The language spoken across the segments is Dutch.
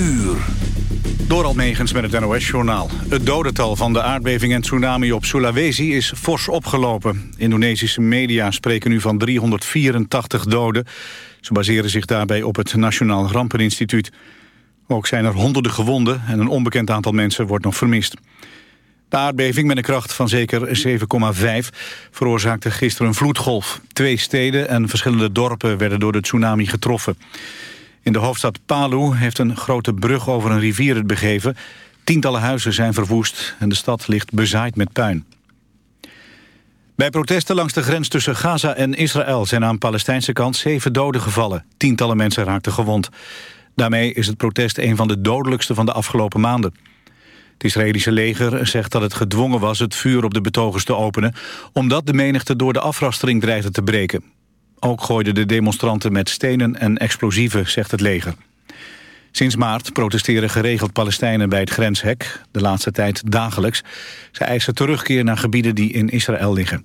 uur. Door Almegens met het NOS-journaal. Het dodental van de aardbeving en tsunami op Sulawesi is fors opgelopen. Indonesische media spreken nu van 384 doden. Ze baseren zich daarbij op het Nationaal Rampeninstituut. Ook zijn er honderden gewonden en een onbekend aantal mensen wordt nog vermist. De aardbeving met een kracht van zeker 7,5 veroorzaakte gisteren een vloedgolf. Twee steden en verschillende dorpen werden door de tsunami getroffen. In de hoofdstad Palu heeft een grote brug over een rivier het begeven. Tientallen huizen zijn verwoest en de stad ligt bezaaid met puin. Bij protesten langs de grens tussen Gaza en Israël... zijn aan Palestijnse kant zeven doden gevallen. Tientallen mensen raakten gewond. Daarmee is het protest een van de dodelijkste van de afgelopen maanden. Het Israëlische leger zegt dat het gedwongen was het vuur op de betogers te openen... omdat de menigte door de afrastering dreigde te breken. Ook gooiden de demonstranten met stenen en explosieven, zegt het leger. Sinds maart protesteren geregeld Palestijnen bij het grenshek. De laatste tijd dagelijks. Ze eisen terugkeer naar gebieden die in Israël liggen.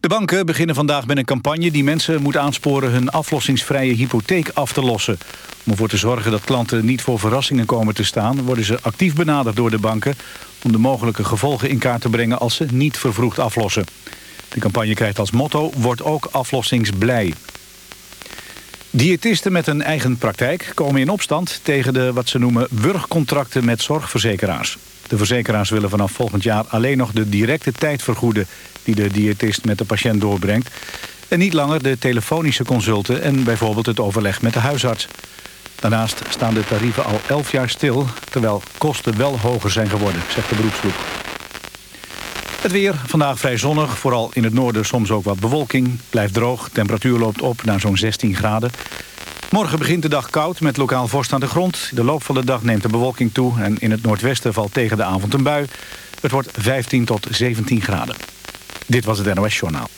De banken beginnen vandaag met een campagne die mensen moet aansporen hun aflossingsvrije hypotheek af te lossen. Om ervoor te zorgen dat klanten niet voor verrassingen komen te staan... worden ze actief benaderd door de banken om de mogelijke gevolgen in kaart te brengen als ze niet vervroegd aflossen. De campagne krijgt als motto Word ook aflossingsblij. Diëtisten met een eigen praktijk komen in opstand tegen de wat ze noemen wurgcontracten met zorgverzekeraars. De verzekeraars willen vanaf volgend jaar alleen nog de directe tijd vergoeden die de diëtist met de patiënt doorbrengt. En niet langer de telefonische consulten en bijvoorbeeld het overleg met de huisarts. Daarnaast staan de tarieven al 11 jaar stil, terwijl kosten wel hoger zijn geworden, zegt de beroepsgroep. Het weer, vandaag vrij zonnig, vooral in het noorden soms ook wat bewolking. Blijft droog, temperatuur loopt op naar zo'n 16 graden. Morgen begint de dag koud met lokaal vorst aan de grond. De loop van de dag neemt de bewolking toe en in het noordwesten valt tegen de avond een bui. Het wordt 15 tot 17 graden. Dit was het NOS Journaal.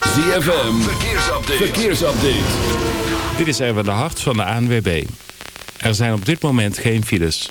ZFM, verkeersupdate. verkeersupdate. Dit is even de hart van de ANWB. Er zijn op dit moment geen files.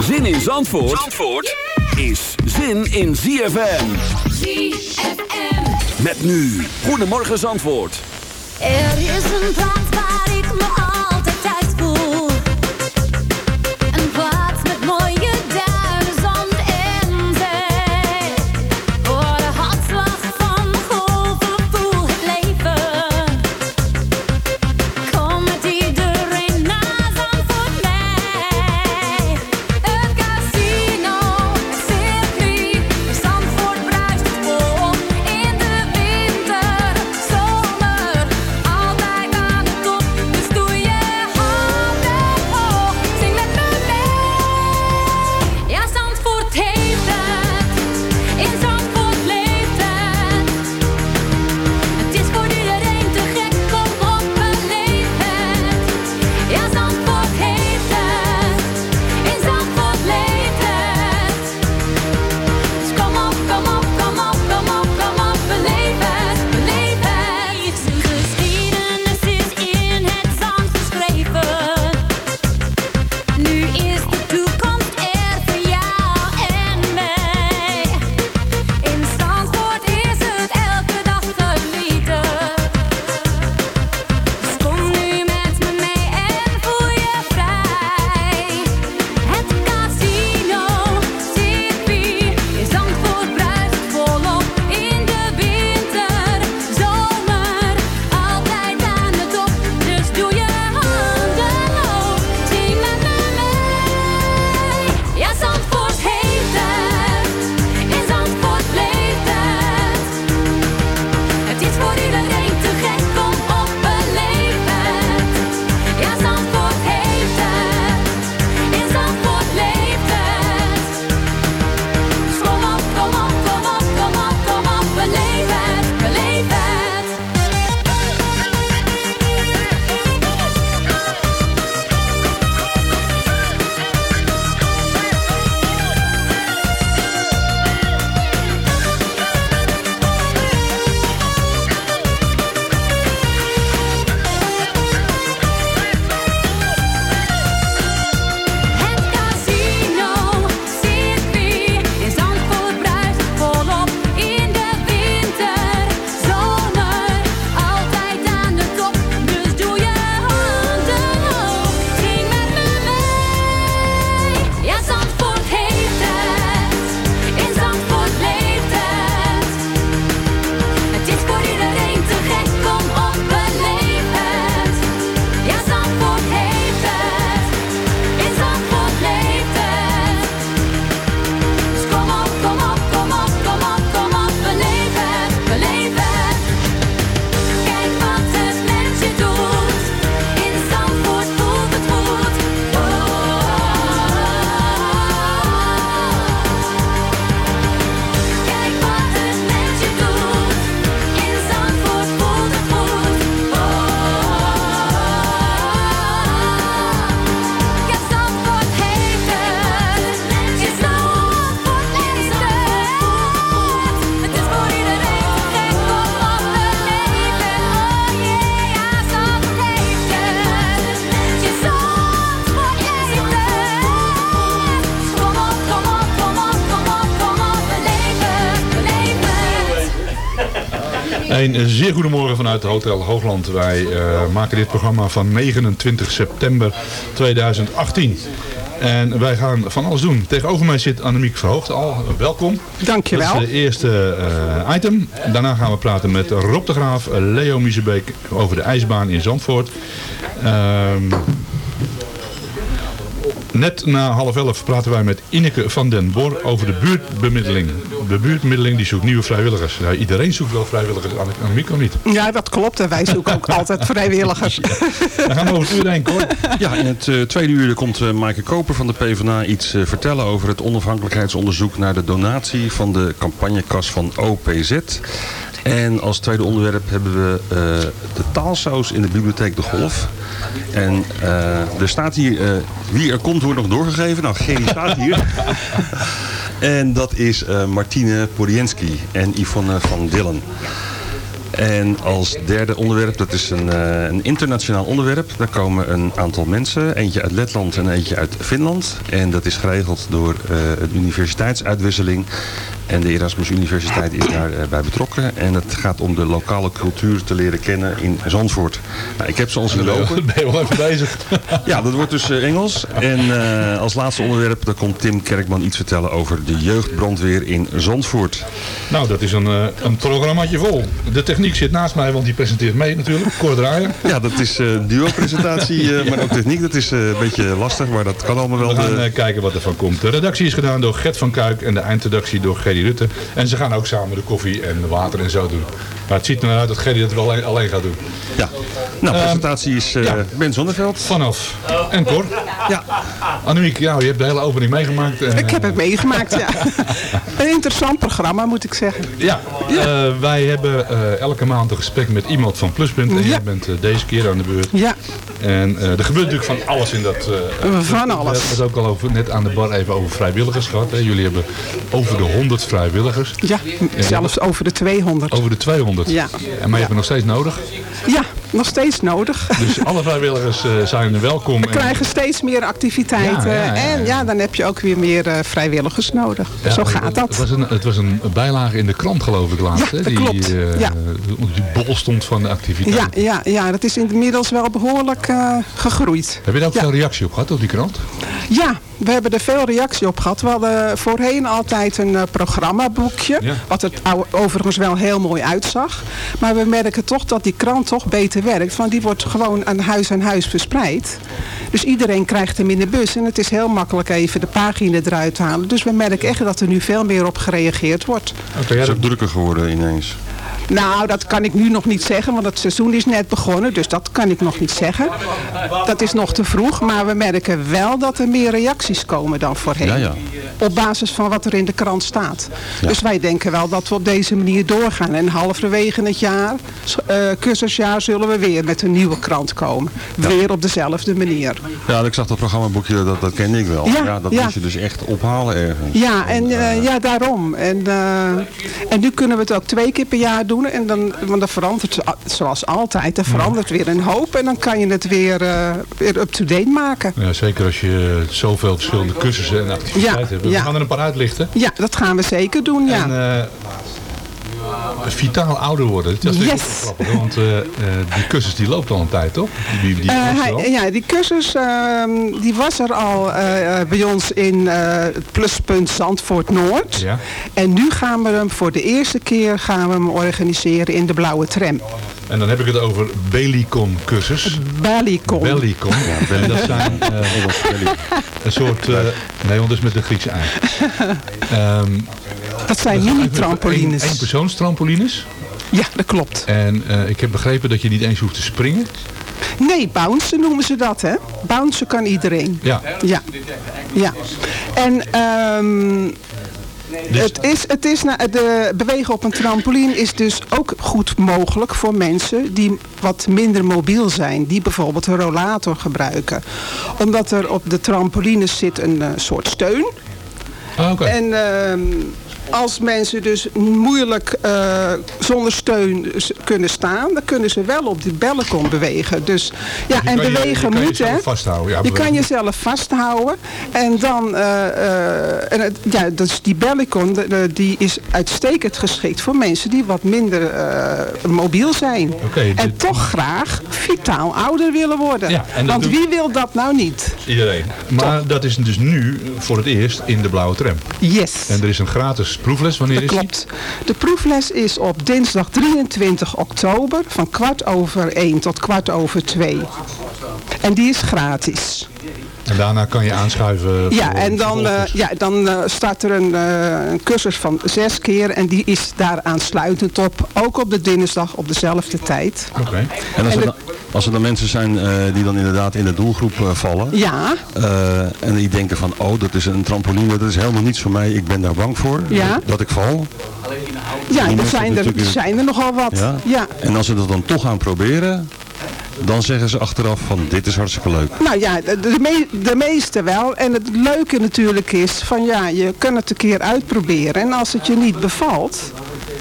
Zin in Zandvoort, Zandvoort is zin in ZFM. ZFM. Met nu, Goedemorgen Zandvoort. Er is een plaats waar ik me Een zeer goedemorgen vanuit Hotel Hoogland. Wij eh, maken dit programma van 29 september 2018. En wij gaan van alles doen. Tegenover mij zit Annemiek Verhoogd al. Welkom. Dankjewel. Dat is de eerste eh, item. Daarna gaan we praten met Rob de Graaf, Leo Miezebeek over de ijsbaan in Zandvoort. Ehm, Net na half elf praten wij met Ineke van den Bor over de buurtbemiddeling. De buurtbemiddeling die zoekt nieuwe vrijwilligers. Ja, iedereen zoekt wel vrijwilligers, Annemiek of niet? Ja, dat klopt. En wij zoeken ook altijd vrijwilligers. Dan gaan we over het uur heen, Cor. Ja, in het eh, tweede uur komt uh, Maaike Koper van de PvdA iets eh, vertellen over het onafhankelijkheidsonderzoek naar de donatie van de campagnekas van OPZ. En als tweede onderwerp hebben we uh, de taalsaus in de bibliotheek De Golf. En uh, er staat hier, uh, wie er komt wordt nog doorgegeven. Nou, geen staat hier. en dat is Martine Porienski en Yvonne van Dillen. En als derde onderwerp, dat is een, uh, een, internationaal onderwerp. Daar komen een aantal mensen. Eentje uit Letland en eentje uit Finland. En dat is geregeld door uh, een universiteitsuitwisseling. En de Erasmus Universiteit is daarbij bij betrokken. En het gaat om de lokale cultuur te leren kennen in Zandvoort. Nou, ik heb ze al zien lopen. Ben je wel even bezig? ja, dat wordt dus uh, Engels. En uh, als laatste onderwerp, daar komt Tim Kerkman iets vertellen over de jeugdbrandweer in Zandvoort. Nou, dat is een, uh, een programmaatje vol. De techniek zit naast mij, want die presenteert mee natuurlijk. Cor Draaier. Ja, dat is duo-presentatie, maar ook techniek. Dat is een beetje lastig, maar dat kan allemaal wel. We gaan kijken wat er van komt. De redactie is gedaan door Gert van Kuik en de eindredactie door Gerry Rutte. En ze gaan ook samen de koffie en de water en zo doen. Maar het ziet er uit dat Gerry het wel alleen, alleen gaat doen. Ja. Nou, de presentatie is uh, ja. Ben Zonneveld. Vanaf. En Cor. Ja. Annemiek, ja, je hebt de hele opening meegemaakt. En, ik heb het meegemaakt, ja. een interessant programma, moet ik zeggen. Ja. ja. Uh, wij hebben uh, elke maand een gesprek met iemand van Pluspunt. En ja. jij bent deze keer aan de beurt. Ja. En er gebeurt natuurlijk van alles in dat... van alles. We hebben het ook al over, net aan de bar even over vrijwilligers gehad. Hè. Jullie hebben over de 100 vrijwilligers. Ja, zelfs over de 200. Over de 200? Ja. En maar je hebt nog steeds nodig? Ja, nog steeds nodig. Dus alle vrijwilligers uh, zijn welkom. We en... krijgen steeds meer activiteiten. Ja, ja, ja, en ja, dan heb je ook weer meer uh, vrijwilligers nodig. Zo gaat dat. Het was, een, het was een bijlage in de krant geloof ik laatst. Ja, hè? die, klopt. Uh, die bol stond van de activiteiten. Ja, ja, ja, dat is inmiddels wel behoorlijk gegroeid. Heb je daar ook veel reactie op gehad op die krant? Ja, we hebben er veel reactie op gehad. We hadden voorheen altijd een uh, programmaboekje. Ja. Wat het overigens wel heel mooi uitzag. Maar we merken toch dat die krant toch beter werkt. Want die wordt gewoon aan huis aan huis verspreid. Dus iedereen krijgt hem in de bus. En het is heel makkelijk even de pagina eruit halen. Dus we merken echt dat er nu veel meer op gereageerd wordt. Okay, ja, is ook drukker geworden ineens. Nou, dat kan ik nu nog niet zeggen, want het seizoen is net begonnen, dus dat kan ik nog niet zeggen. Dat is nog te vroeg, maar we merken wel dat er meer reacties komen dan voorheen. Ja, ja. Op basis van wat er in de krant staat. Ja. Dus wij denken wel dat we op deze manier doorgaan. En halverwege het jaar, uh, cursusjaar, zullen we weer met een nieuwe krant komen. Weer op dezelfde manier. Ja, ik zag dat programmaboekje, dat, dat kende ik wel. Ja, dat moet je dus echt ophalen ergens. Ja, en uh, ja, daarom. En, uh, en nu kunnen we het ook twee keer per jaar doen. En dan, want dan verandert zoals altijd. Er verandert weer een hoop. En dan kan je het weer, uh, weer up-to-date maken. Ja, zeker als je zoveel verschillende cursussen en activiteiten ja, hebt. We ja. gaan er een paar uitlichten. Ja, dat gaan we zeker doen, ja. En, uh, vitaal ouder worden. Dat is yes. grappig, want uh, die cursus die loopt al een tijd, toch? Die, die, die hij, ja, die cursus uh, die was er al bij ons in het pluspunt Zandvoort Noord. Ja. En nu gaan we hem voor de eerste keer gaan we hem organiseren in de blauwe tram. En dan heb ik het over Belicon cursus. Belicon. Belicon, ja. Dat zijn een soort, nee, want dat is met de Griekse ei. um, dat zijn mini-trampolines. Eén persoonstrampolines? Ja, dat klopt. En uh, ik heb begrepen dat je niet eens hoeft te springen. Nee, bouncen noemen ze dat, hè. Bouncen kan iedereen. Ja. Ja. ja. En... Um, dus het is, het is, de bewegen op een trampoline is dus ook goed mogelijk voor mensen die wat minder mobiel zijn. Die bijvoorbeeld een rollator gebruiken. Omdat er op de trampolines zit een uh, soort steun. Okay. En... Uh, als mensen dus moeilijk eh, zonder steun s- kunnen staan, dan kunnen ze wel op die balkon bewegen. Dus ja, je en kan je- bewegen je kan moet, hè? jezelf vasthouden, ja, je bewegen. kan jezelf vasthouden. En dan, eh, en het, ja, dus die de- die is uitstekend geschikt voor mensen die wat minder mobiel zijn. Oké, en dit- toch graag vitaal ouder willen worden. Ja, Want doet- wie wil dat nou niet? Iedereen. Maar dat is dus nu voor het eerst in de blauwe tram. Yes. En er is een gratis proefles. Wanneer is klopt. De proefles is op dinsdag 23 oktober van kwart over 1 tot kwart over 2. En die is gratis. En daarna kan je aanschuiven. Ja, en dan, eh, vervolgens. ja, dan eh, start er een, eh, een cursus van zes keer en die is daar aansluitend op. Ook op de dinsdag op dezelfde tijd. Oké. En als er, dan, als er dan mensen zijn eh, die dan inderdaad in de doelgroep eh, vallen. Ja, eh, en die denken van, oh dat is een trampoline, dat is helemaal niets voor mij. Ik ben daar bang voor. Ja. Dat ik val. ja er zijn er, natuurlijk zijn er nogal wat. Ja. ja. En als ze dat dan toch gaan proberen, dan zeggen ze achteraf van, dit is hartstikke leuk. Nou ja, de, de, me- de meeste wel. En het leuke natuurlijk is van ja, je kunt het een keer uitproberen. En als het je niet bevalt,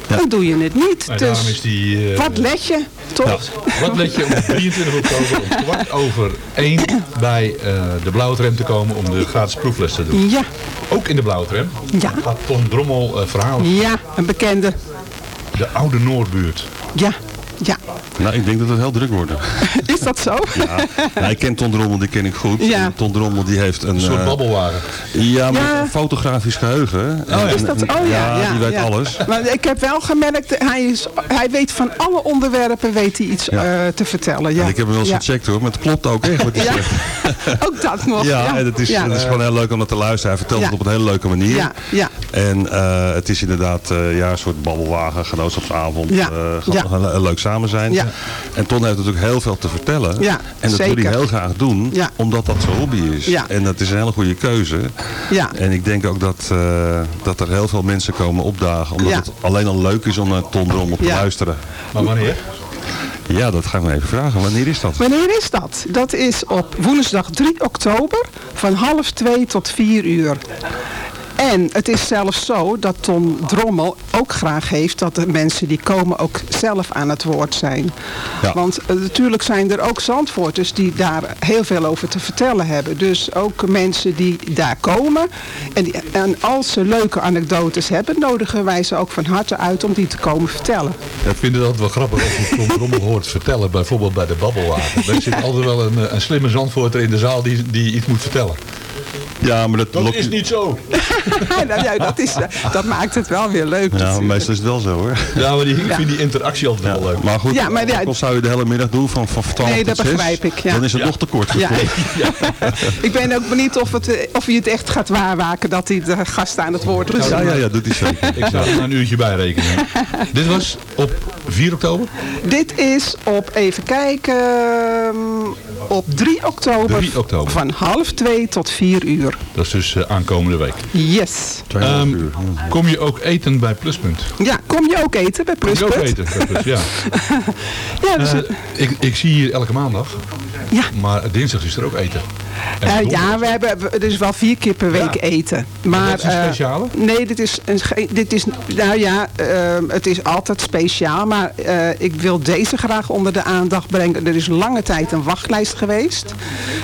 dan doe je het niet. Maar daarom is Dus die... eh, wat let je, toch? Wat let je om 23 oktober om kwart over 1 bij eh, de blauwe tram te komen om de gratis proefles te doen? Ja, Ook in de blauwe tram Ja. gaat Ton Drommel eh, verhalen. ja, een bekende. De oude Noordbuurt. Ja, ja. Nou, ik denk dat het heel druk wordt. Is dat zo? Ja. Nou, ik ken Ton Drommel, die ken ik goed. Ja. Ton Drommel die heeft een... Een soort eh, babbelwagen. Ja, maar Ja. een fotografisch geheugen. ja. En- Is dat, oh ja, ja, die weet ja. alles. Maar ik heb wel gemerkt, hij, is, hij weet van alle onderwerpen weet hij iets Ja. eh, te vertellen. Ja. En ik heb hem wel eens ja. gecheckt hoor, maar het klopt ook echt wat hij Ja. zegt. Ook dat nog. Ja, en het is, ja. het is gewoon heel leuk om dat te luisteren. Hij vertelt Ja. het op een hele leuke manier. Ja, ja. En eh, het is inderdaad eh, ja, een soort babbelwagen, genootschapsavond. Ja. eh, heel, heel leuk samen zijn. Ja. En Ton heeft natuurlijk heel veel te vertellen. Ja, en dat wil zeker. hij heel graag doen, Ja. omdat dat zijn hobby is. Ja. En dat is een hele goede keuze. Ja. En ik denk ook dat, eh, dat er heel veel mensen komen opdagen. Omdat Ja. het alleen al leuk is om naar Ton Drommel te Ja. luisteren. Maar wanneer? Ja, dat gaan we even vragen. Wanneer is dat? Wanneer is dat? Dat is op woensdag 3 oktober van half 2 tot 4 uur. En het is zelfs zo dat Tom Drommel ook graag heeft dat de mensen die komen ook zelf aan het woord zijn. Ja. Want eh, natuurlijk zijn er ook zandvoorters die daar heel veel over te vertellen hebben. Dus ook mensen die daar komen. En, die, en als ze leuke anekdotes hebben, nodigen wij ze ook van harte uit om die te komen vertellen. Ik vind het altijd wel grappig als je Tom Drommel hoort vertellen, bijvoorbeeld bij de babbelwagen. Er zit altijd wel een, eh, een slimme zandvoorter in de zaal die, die iets moet vertellen. Ja, maar dat, Dat is niet zo. nou, ja, dat, is, dat maakt het wel weer leuk. Ja, natuurlijk. meestal is het wel zo hoor. Ja, maar die, ik Ja. vind die interactie altijd Ja, wel leuk. maar goed, Ja, maar ja, ook al zou je de hele middag doen van, van 12 Nee, tot dat 6, begrijp ik, ja. dan is het nog te kort. Ik ben ook benieuwd of, het, eh, of hij het echt gaat waarmaken dat hij de gasten aan het woord doet. Ja, ja, ja, doet hij zeker. Ik zou er een uurtje bij rekenen. Dit was op 4 oktober? Dit is op, even kijken, op 3 oktober, 3 oktober. van half 2 tot 4 uur. Dat is dus eh, aankomende week. Yes. Ehm, uur. kom je ook eten bij Pluspunt? Ja, kom je ook eten bij Kom je ook Pluspunt? eten bij Plus, ja. Ja, dus, Eh, ik, ik zie hier elke maandag. Ja. Maar dinsdag is er ook eten. En Eh, ja, we hebben dus wel vier keer per week Ja. eten. Maar, dat is een eh, speciale? nee, dit is, een, dit is, nou ja, ehm, het is altijd speciaal. Maar eh, ik wil deze graag onder de aandacht brengen. Er is lange tijd een wachtlijst geweest.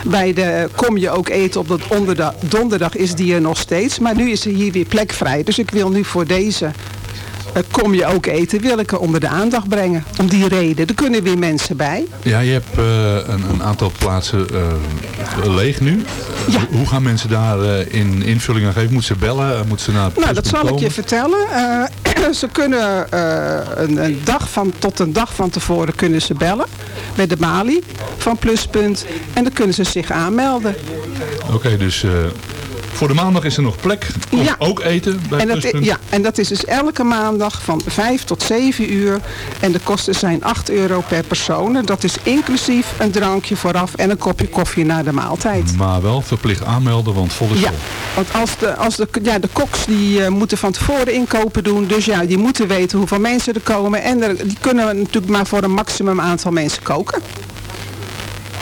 Bij de Kom je ook eten op dat onderda- donderdag is die er nog steeds. Maar nu is er hier weer plek vrij. Dus ik wil nu voor deze... eh, kom je ook eten, wil ik er onder de aandacht brengen. Om die reden. Er kunnen weer mensen bij. Ja, je hebt eh, een, een aantal plaatsen eh, leeg nu. Ja. Hoe gaan mensen daar in invulling aan geven? Moeten ze bellen? Moeten ze naar Nou, dat zal ik je vertellen. Ze kunnen een, een dag van, tot een dag van tevoren kunnen ze bellen bij de Mali van Pluspunt. En dan kunnen ze zich aanmelden. Oké, dus voor de maandag is er nog plek. Ja. ook eten bij En dat, ja, en dat is dus elke maandag van 5 tot 7 uur. En de kosten zijn 8 euro per persoon. En dat is inclusief een drankje vooraf en een kopje koffie na de maaltijd. Maar wel verplicht aanmelden, want vol is Ja, vol. want als de, als de, ja, de koks die eh, moeten van tevoren inkopen doen. Dus ja, die moeten weten hoeveel mensen er komen. En er, die kunnen natuurlijk maar voor een maximum aantal mensen koken.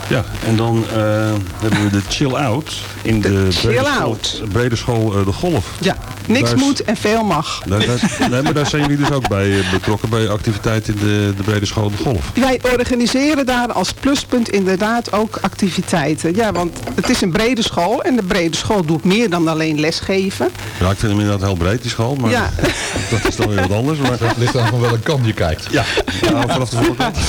Ja, en dan eh, hebben we de chill out in de, chill brede school- out. brede school eh, De Golf. Ja, niks Daar is- moet en veel mag. Daar, daar- nee, maar daar zijn jullie dus ook bij eh, betrokken bij activiteiten in de, de brede school De Golf. Wij organiseren daar als pluspunt inderdaad ook activiteiten. Ja, want het is een brede school en de brede school doet meer dan alleen lesgeven. Ja, ik vind hem inderdaad heel breed die school, maar Ja. dat is dan weer wat anders. Maar... Het ligt aan van welke kant je kijkt. Ja, vanaf de voorkant.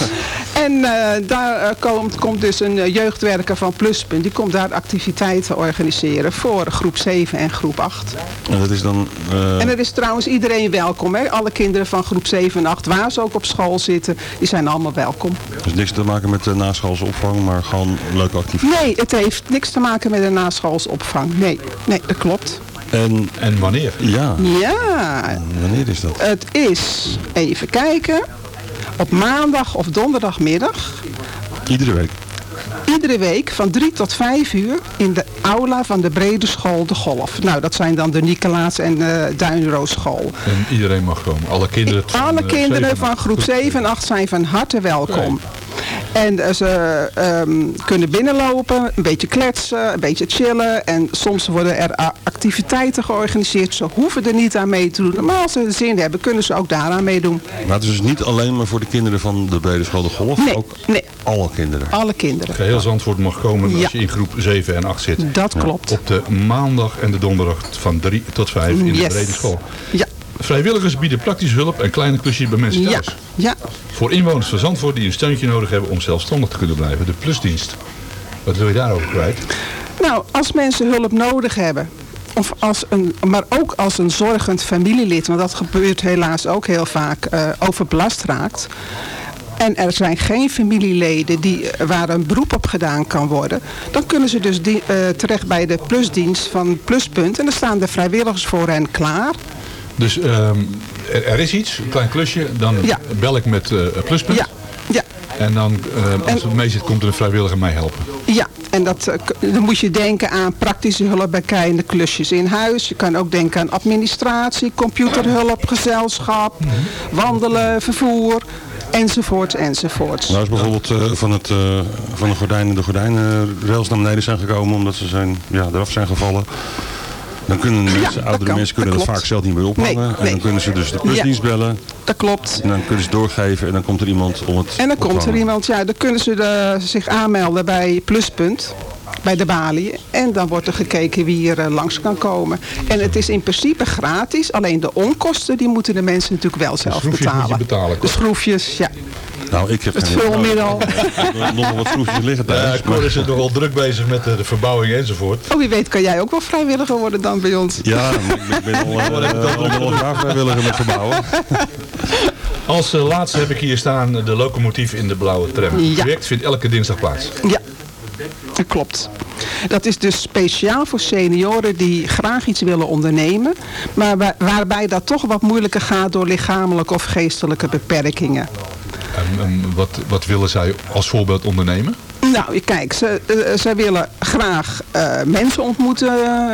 En eh, daar komt, komt dus een eh, jeugdwerker van Pluspunt. Die komt daar activiteiten organiseren voor groep 7 en groep 8. En dat is dan... eh, En er is trouwens iedereen welkom. Hè? Alle kinderen van groep 7 en 8, waar ze ook op school zitten, die zijn allemaal welkom. dus niks te maken met de naschoolse opvang, maar gewoon leuke activiteiten. Nee, het heeft niks te maken met een naschoolsopvang. Nee, nee, dat klopt. En, en wanneer? Ja, Ja, wanneer is dat? het is, even kijken, op maandag of donderdagmiddag. Iedere week. Iedere week van 3 tot 5 uur in de aula van de Brede School De Golf. Nou, dat zijn dan de Nicolaas en de Duinroos School. En iedereen mag komen. Alle kinderen. van, Alle eh, kinderen van groep 7 en 8 zijn van harte welkom. En eh, ze ehm, kunnen binnenlopen, een beetje kletsen, een beetje chillen. En soms worden er activiteiten georganiseerd. Ze hoeven er niet aan mee te doen. Maar als ze zin hebben, kunnen ze ook daaraan meedoen. Maar het is dus niet alleen maar voor de kinderen van de brede school De Golf, Nee, ook nee, alle kinderen. alle kinderen. Geheel Zandvoort mag komen Ja. als je in groep 7 en 8 zit. Dat klopt. Op de maandag en de donderdag van 3 tot 5 in de brede school. Ja, Vrijwilligers bieden praktische hulp en kleine klusjes bij mensen ja, thuis. ja. Voor inwoners van Zandvoort die een steuntje nodig hebben om zelfstandig te kunnen blijven. De plusdienst. Wat wil je daarover kwijt? Nou, als mensen hulp nodig hebben, of als een, maar ook als een zorgend familielid, want dat gebeurt helaas ook heel vaak, eh, overbelast raakt. En er zijn geen familieleden die, eh, waar een beroep op gedaan kan worden. Dan kunnen ze dus die, eh, terecht bij de plusdienst van Pluspunt. En dan staan de vrijwilligers voor hen klaar. Dus ehm, er, er is iets, een klein klusje. Dan Ja. bel ik met eh, Pluspunt. Ja, ja, En dan, eh, als het mee zit, komt er een vrijwilliger mij helpen. Ja, en dat, eh, dan moet je denken aan praktische hulp bij kleine klusjes in huis. Je kan ook denken aan administratie, computerhulp, gezelschap, wandelen, vervoer, enzovoort, enzovoort. Nou is bijvoorbeeld eh, van, het, eh, van de gordijnen de gordijnenrails naar beneden zijn gekomen omdat ze zijn, ja, eraf zijn gevallen. Dan kunnen mensen, dat oudere kan, mensen kunnen dat vaak zelf niet meer ophangen. Nee, En nee. dan kunnen ze dus de plusdienst bellen. Dat klopt. En dan kunnen ze doorgeven en dan komt er iemand om het En dan komt er iemand, ja, dan kunnen ze de- zich aanmelden bij Pluspunt. Bij de balie. En dan wordt er gekeken wie er eh, langs kan komen. En het is in principe gratis. Alleen de onkosten die moeten de mensen natuurlijk wel zelf betalen. betalen, De schroefjes, ja. Nou, ik heb Het geen- vulmiddel. nog wat schroefjes liggen Ja, thuis. ik hoor is nogal druk bezig met de, de verbouwing enzovoort. Oh, wie weet kan jij ook wel vrijwilliger worden dan bij ons. Ja, ik ben al, uh, al wel graag vrijwilliger met verbouwen. Als eh, laatste heb ik hier staan de locomotief in de blauwe tram. Ja. Het project vindt elke dinsdag plaats. Ja, dat klopt. Dat is dus speciaal voor senioren die graag iets willen ondernemen, maar wa- waarbij dat toch wat moeilijker gaat door lichamelijke of geestelijke beperkingen. En, en wat, wat willen zij als voorbeeld ondernemen? Nou, kijk, ze, eh, ze willen graag eh, mensen ontmoeten,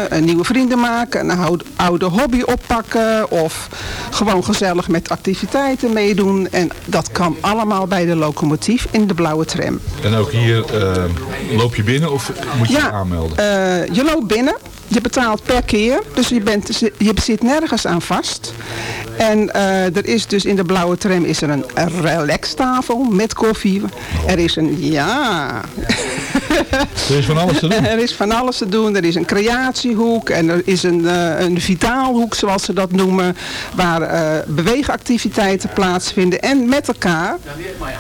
eh, nieuwe vrienden maken, een oude, oude hobby oppakken of gewoon gezellig met activiteiten meedoen. En dat kan allemaal bij de locomotief in de blauwe tram. En ook hier loop je binnen of moet je je aanmelden? eh, je loopt binnen. Je betaalt per keer. Dus je, bent, je zit nergens aan vast. En eh, er is dus in de blauwe tram is er een relaxtafel met koffie. Er is een, ja... Er is van alles te doen. er is van alles te doen. Er is een creatiehoek en er is een, eh, een vitaalhoek, zoals ze dat noemen, waar eh, beweegactiviteiten plaatsvinden. En met elkaar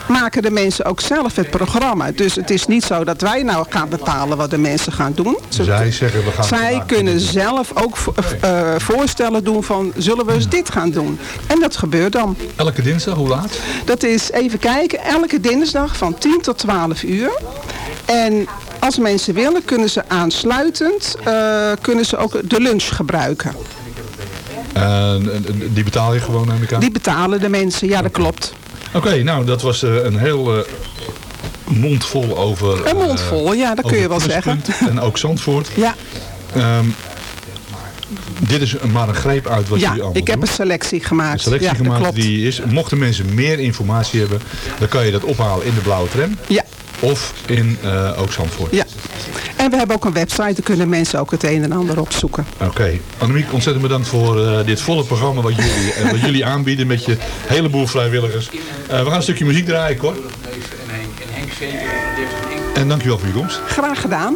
maken de mensen ook zelf het programma. Dus het is niet zo dat wij nou gaan bepalen wat de mensen gaan doen. Zij zeggen we gaan zij kunnen zelf ook eh, voorstellen doen van zullen we eens dit gaan doen. En dat gebeurt dan. Elke dinsdag, hoe laat? Dat is, even kijken, elke dinsdag van 10 tot 12 uur. En als mensen willen, kunnen ze aansluitend eh, kunnen ze ook de lunch gebruiken. En, en, en die betaal je gewoon aan elkaar? Die betalen de mensen, ja dat klopt. Oké, nou dat was eh, een heel eh, mond vol over... Een mond eh, vol, ja, dat kun je wel zeggen. En ook Zandvoort. Ja, Ehm, dit is maar een greep uit wat ja jullie allemaal ik heb doen. een selectie gemaakt. Een selectie ja, gemaakt die is. Mochten mensen meer informatie hebben, dan kan je dat ophalen in de blauwe tram. Ja, of in uh, ook Zandvoort. Ja. En we hebben ook een website, daar kunnen mensen ook het een en ander opzoeken. Oké. Okay. Annemiek, ontzettend bedankt voor uh, dit volle programma wat jullie, uh, wat jullie aanbieden met je heleboel vrijwilligers. we gaan een stukje muziek draaien, Cor. En dankjewel voor je komst. Graag gedaan.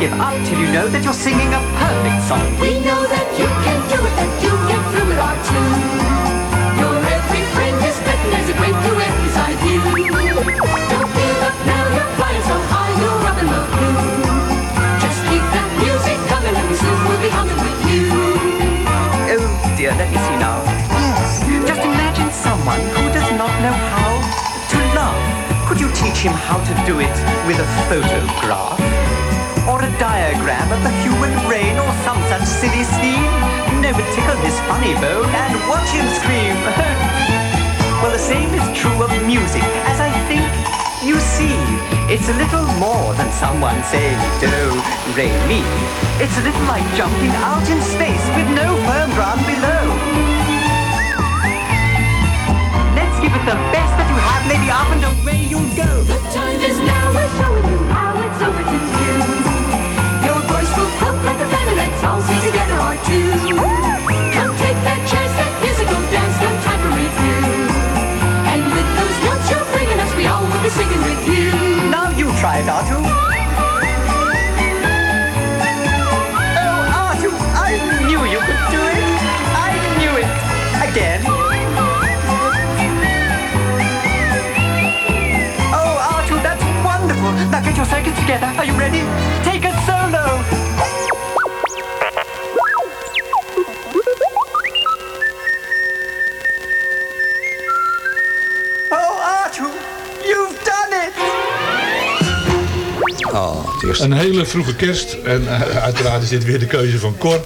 give up till you know that you're singing a perfect song. We know that you can do it, that you get through it all too. Your every friend is betting there's a great duet beside you. Don't give up now, you're flying so high, you're up in the blue. Just keep that music coming and we soon will be humming with you. Oh dear, let me see now. Yes, just imagine someone who does not know how to laugh. Could you teach him how to do it with a photograph? Such silly? No, but tickle his funny bone and watch him scream. well, the same is true of music, as I think you see. It's a little more than someone saying do, re, mi. It's a little like jumping out in space with no firm ground below. Let's give it the best that you have, maybe up and away you go. The time is now, we're showing you how it's over to you. Let's all sing together. Come take that chance, that musical dance, no time for review. And with those notes you're bringing us, we all will be singing with you. Now you try it, Artu. Oh, Artu, I knew you could do it. I knew it. Again. Oh, Artu, that's wonderful. Now get your circuits together. Are you ready? Take a solo. Een hele vroege kerst. En uh, uiteraard is dit weer de keuze van Cor.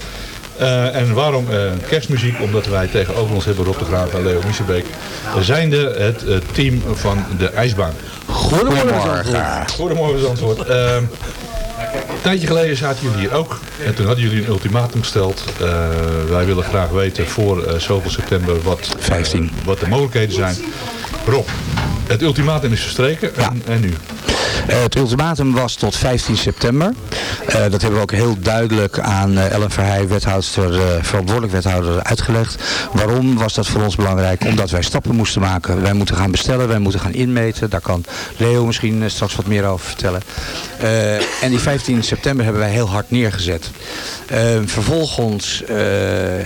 Uh, en waarom uh, kerstmuziek? Omdat wij tegenover ons hebben Rob de Graaf en Leo Miesebeek. Zijnde het uh, team van de ijsbaan. Goedemorgen. Goedemorgen Zandvoort. een tijdje geleden zaten jullie hier ook. En toen hadden jullie een ultimatum gesteld. wij willen graag weten voor zoveel september wat, 15. wat de mogelijkheden zijn. Rob, het ultimatum is verstreken. Ja. En, en nu? Uh, het ultimatum was tot 15 september. Uh, dat hebben we ook heel duidelijk aan uh, Ellen Verheij, wethoudster, verantwoordelijk wethouder, uitgelegd. Waarom was dat voor ons belangrijk? Omdat wij stappen moesten maken. Wij moeten gaan bestellen, wij moeten gaan inmeten. Daar kan Leo misschien straks wat meer over vertellen. en die 15 september hebben wij heel hard neergezet. vervolgens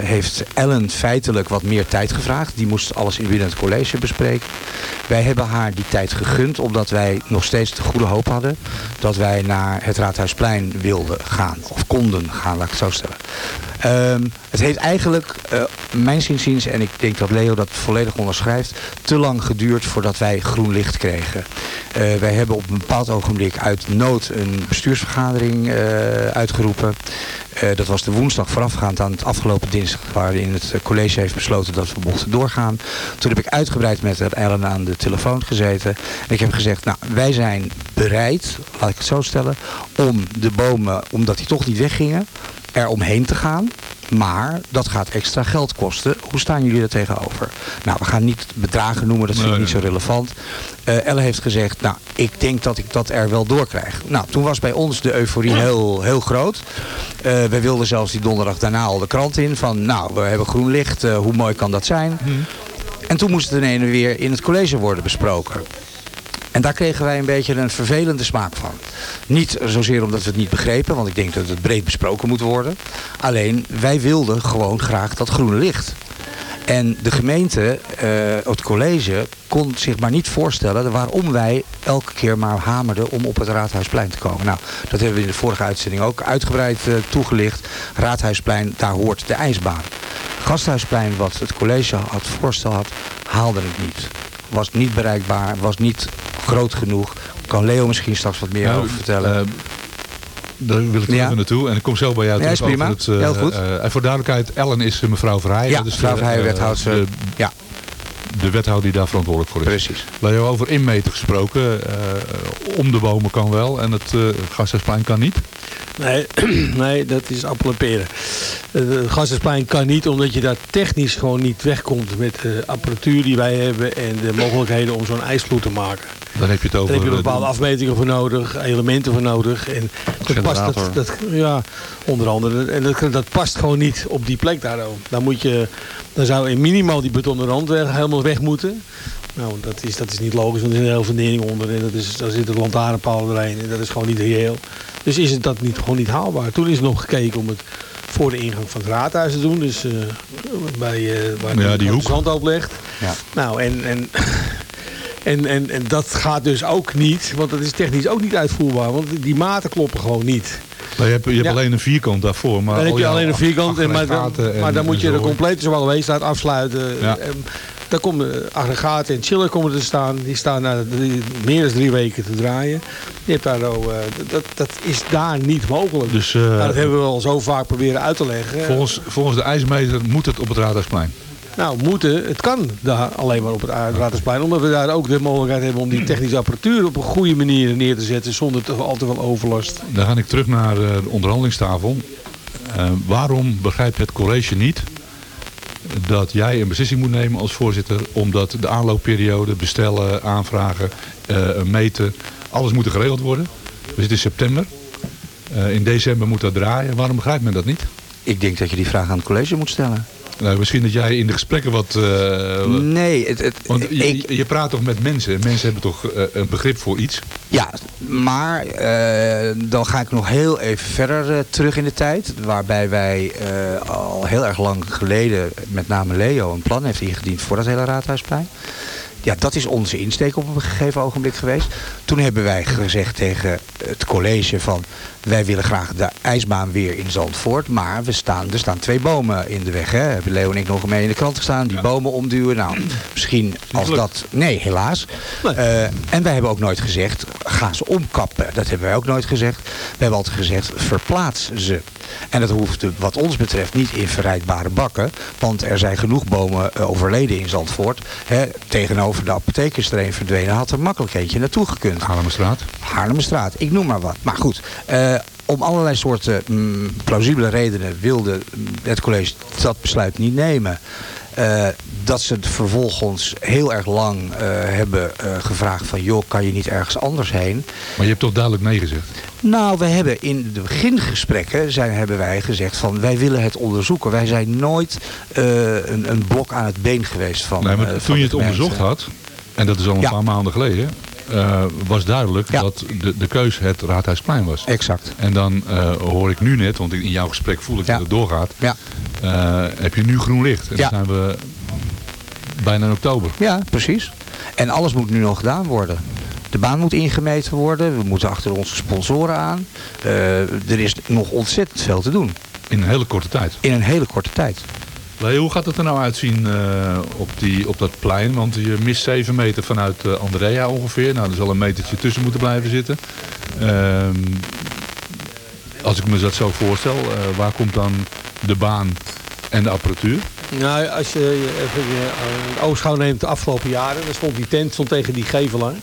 heeft Ellen feitelijk wat meer tijd gevraagd. Die moest alles in het college bespreken. Wij hebben haar die tijd gegund, omdat wij nog steeds de goede hoop hadden dat wij naar het Raadhuisplein wilden gaan. Of konden gaan, laat ik zo stellen. Ehm, het heeft eigenlijk, eh mijn zinziens, en ik denk dat Leo dat volledig onderschrijft, te lang geduurd voordat wij groen licht kregen. Eh, wij hebben op een bepaald ogenblik uit nood een bestuursvergadering eh, uitgeroepen. Dat was de woensdag voorafgaand aan het afgelopen dinsdag waarin het college heeft besloten dat we mochten doorgaan. Toen heb ik uitgebreid met Ellen aan de telefoon gezeten. En ik heb gezegd, nou wij zijn bereid, laat ik het zo stellen, om de bomen, omdat die toch niet weggingen, er omheen te gaan. Maar dat gaat extra geld kosten. Hoe staan jullie er tegenover? Nou, we gaan niet bedragen noemen, dat vind ik niet zo relevant. Eh Elle heeft gezegd, nou, ik denk dat ik dat er wel doorkrijg. Nou, toen was bij ons de euforie heel, heel groot. Eh wij wilden zelfs die donderdag daarna al de krant in van, nou, we hebben groen licht, eh, hoe mooi kan dat zijn? En toen moest het ineens weer in het college worden besproken. En daar kregen wij een beetje een vervelende smaak van. Niet zozeer omdat we het niet begrepen, want ik denk dat het breed besproken moet worden. Alleen, wij wilden gewoon graag dat groene licht. En de gemeente, eh, het college, kon zich maar niet voorstellen waarom wij elke keer maar hamerden om op het Raadhuisplein te komen. Nou, dat hebben we in de vorige uitzending ook uitgebreid eh, toegelicht. Raadhuisplein, daar hoort de ijsbaan. Gasthuisplein, wat het college had voorstel had, haalde het niet. Was niet bereikbaar, was niet groot genoeg. Kan Leo misschien straks wat meer Nou, over vertellen. eh, Daar wil ik Ja. naartoe. En ik kom zo bij jou Ja, terug is prima. het... eh, Heel goed. eh, en voor duidelijkheid, Ellen is mevrouw Verheijen. Ja, Dat is mevrouw de, Verheijen, wethoudster. De, ja. de wethouder die daar verantwoordelijk voor is. Precies. Leo, over inmeten gesproken. eh, om de bomen kan wel en het uh, Gasthuisplein kan niet. Nee, nee, dat is appel en peren. Het Gasthuisplein kan niet, omdat je daar technisch gewoon niet wegkomt met de apparatuur die wij hebben en de mogelijkheden om zo'n ijsvloed te maken. Daar heb je het over. Daar heb je eh, bepaalde afmetingen voor nodig, elementen voor nodig. En dat past, dat, dat, ja, onder andere. En dat, dat past gewoon niet op die plek daar. Dan, moet je, dan zou in minimaal die betonnen rand weg, helemaal weg moeten. Nou, dat is, dat is niet logisch, want er is een hele fundering onder. En dat is, daar zitten lantaarnpalen doorheen. En dat is gewoon niet reëel. Dus is het dat niet, gewoon niet haalbaar. Toen is nog gekeken om het voor de ingang van het raadhuis te doen. Dus eh, bij, eh waar Ja, de die hoek. zand op ligt. Ja. Nou, en, en, en, en, en dat gaat dus ook niet. Want dat is technisch ook niet uitvoerbaar. Want die maten kloppen gewoon niet. Nou, je hebt, je hebt Ja. alleen een vierkant daarvoor. Maar dan heb al je alleen een vierkant. En, maar, dan, aggregaten en- maar dan moet je de complete zowel afsluiten. Ja. En daar komen aggregaten en chiller komen te staan. Die staan na drie- meer dan drie weken te draaien. Je hebt daar nou, eh, dat, dat is daar niet mogelijk. Dus eh, Nou, dat hebben we al zo vaak proberen uit te leggen. volgens, volgens de ijsmeter moet het op het Raadhuisplein. Nou, moeten, het kan daar alleen maar op het Raadhuisplein. Omdat we daar ook de mogelijkheid hebben om die technische apparatuur op een goede manier neer te zetten. Zonder te, al te veel overlast. Dan ga ik terug naar eh, de onderhandelingstafel. Eh, waarom begrijpt het college niet dat jij een beslissing moet nemen als voorzitter... omdat de aanloopperiode, bestellen, aanvragen, eh, meten... alles moet er geregeld worden. We zitten in september. Eh, in december moet dat draaien. Waarom begrijpt men dat niet? Ik denk dat je die vraag aan het college moet stellen. Nou, misschien dat jij in de gesprekken wat... eh, Nee, het, het, want je, ik, je praat toch met mensen. en Mensen hebben toch eh, een begrip voor iets. Ja, maar eh, dan ga ik nog heel even verder terug in de tijd. Waarbij wij al heel erg lang geleden, met name Leo, een plan heeft ingediend voor dat hele Raadhuisplein. Ja, dat is onze insteek op een gegeven ogenblik geweest. Toen hebben wij gezegd tegen het college van... wij willen graag de ijsbaan weer in Zandvoort. Maar we staan, er staan twee bomen in de weg. Hè? Hebben Leo en ik nog mee in de krant gestaan. Die bomen omduwen. Nou, misschien als dat... Nee, helaas. Eh, en wij hebben ook nooit gezegd... ga ze omkappen. Dat hebben wij ook nooit gezegd. We hebben altijd gezegd... verplaats ze. En dat hoeft wat ons betreft niet in verrijdbare bakken. Want er zijn genoeg bomen eh, overleden in Zandvoort. Hè, tegenover de er een verdwenen. Had er makkelijk eentje naartoe gekund. Haarlemmerstraat. Haarlemmerstraat, ik noem maar wat. Maar goed, eh, om allerlei soorten mm, plausibele redenen wilde het college dat besluit niet nemen. Eh, dat ze het vervolgens heel erg lang eh, hebben gevraagd van... joh, kan je niet ergens anders heen? Maar je hebt toch duidelijk nee gezegd? Nou, we hebben in de begingesprekken zijn, hebben wij gezegd van wij willen het onderzoeken. Wij zijn nooit een, een blok aan het been geweest van Nee, maar van toen je het onderzocht had, en dat is al een Ja. paar maanden geleden, eh, was duidelijk Ja. dat de, de keus het Raadhuisplein was. Exact. En dan eh, hoor ik nu net, want in jouw gesprek voel ik Ja. dat het doorgaat, Ja. eh, heb je nu groen licht. En dan zijn we bijna in oktober. Ja, precies. En alles moet nu nog gedaan worden. De baan moet ingemeten worden. We moeten achter onze sponsoren aan. Er is nog ontzettend veel te doen. In een hele korte tijd. In een hele korte tijd. Hoe gaat het er nou uitzien eh, op, die, op dat plein? Want je mist 7 meter vanuit eh, Andrea ongeveer. Nou, er zal een metertje tussen moeten blijven zitten. Ehm, als ik me dat zo voorstel, eh, waar komt dan de baan en de apparatuur? Nou, als je even een oogschouw neemt de afgelopen jaren, dan stond die tent stond tegen die gevel aan.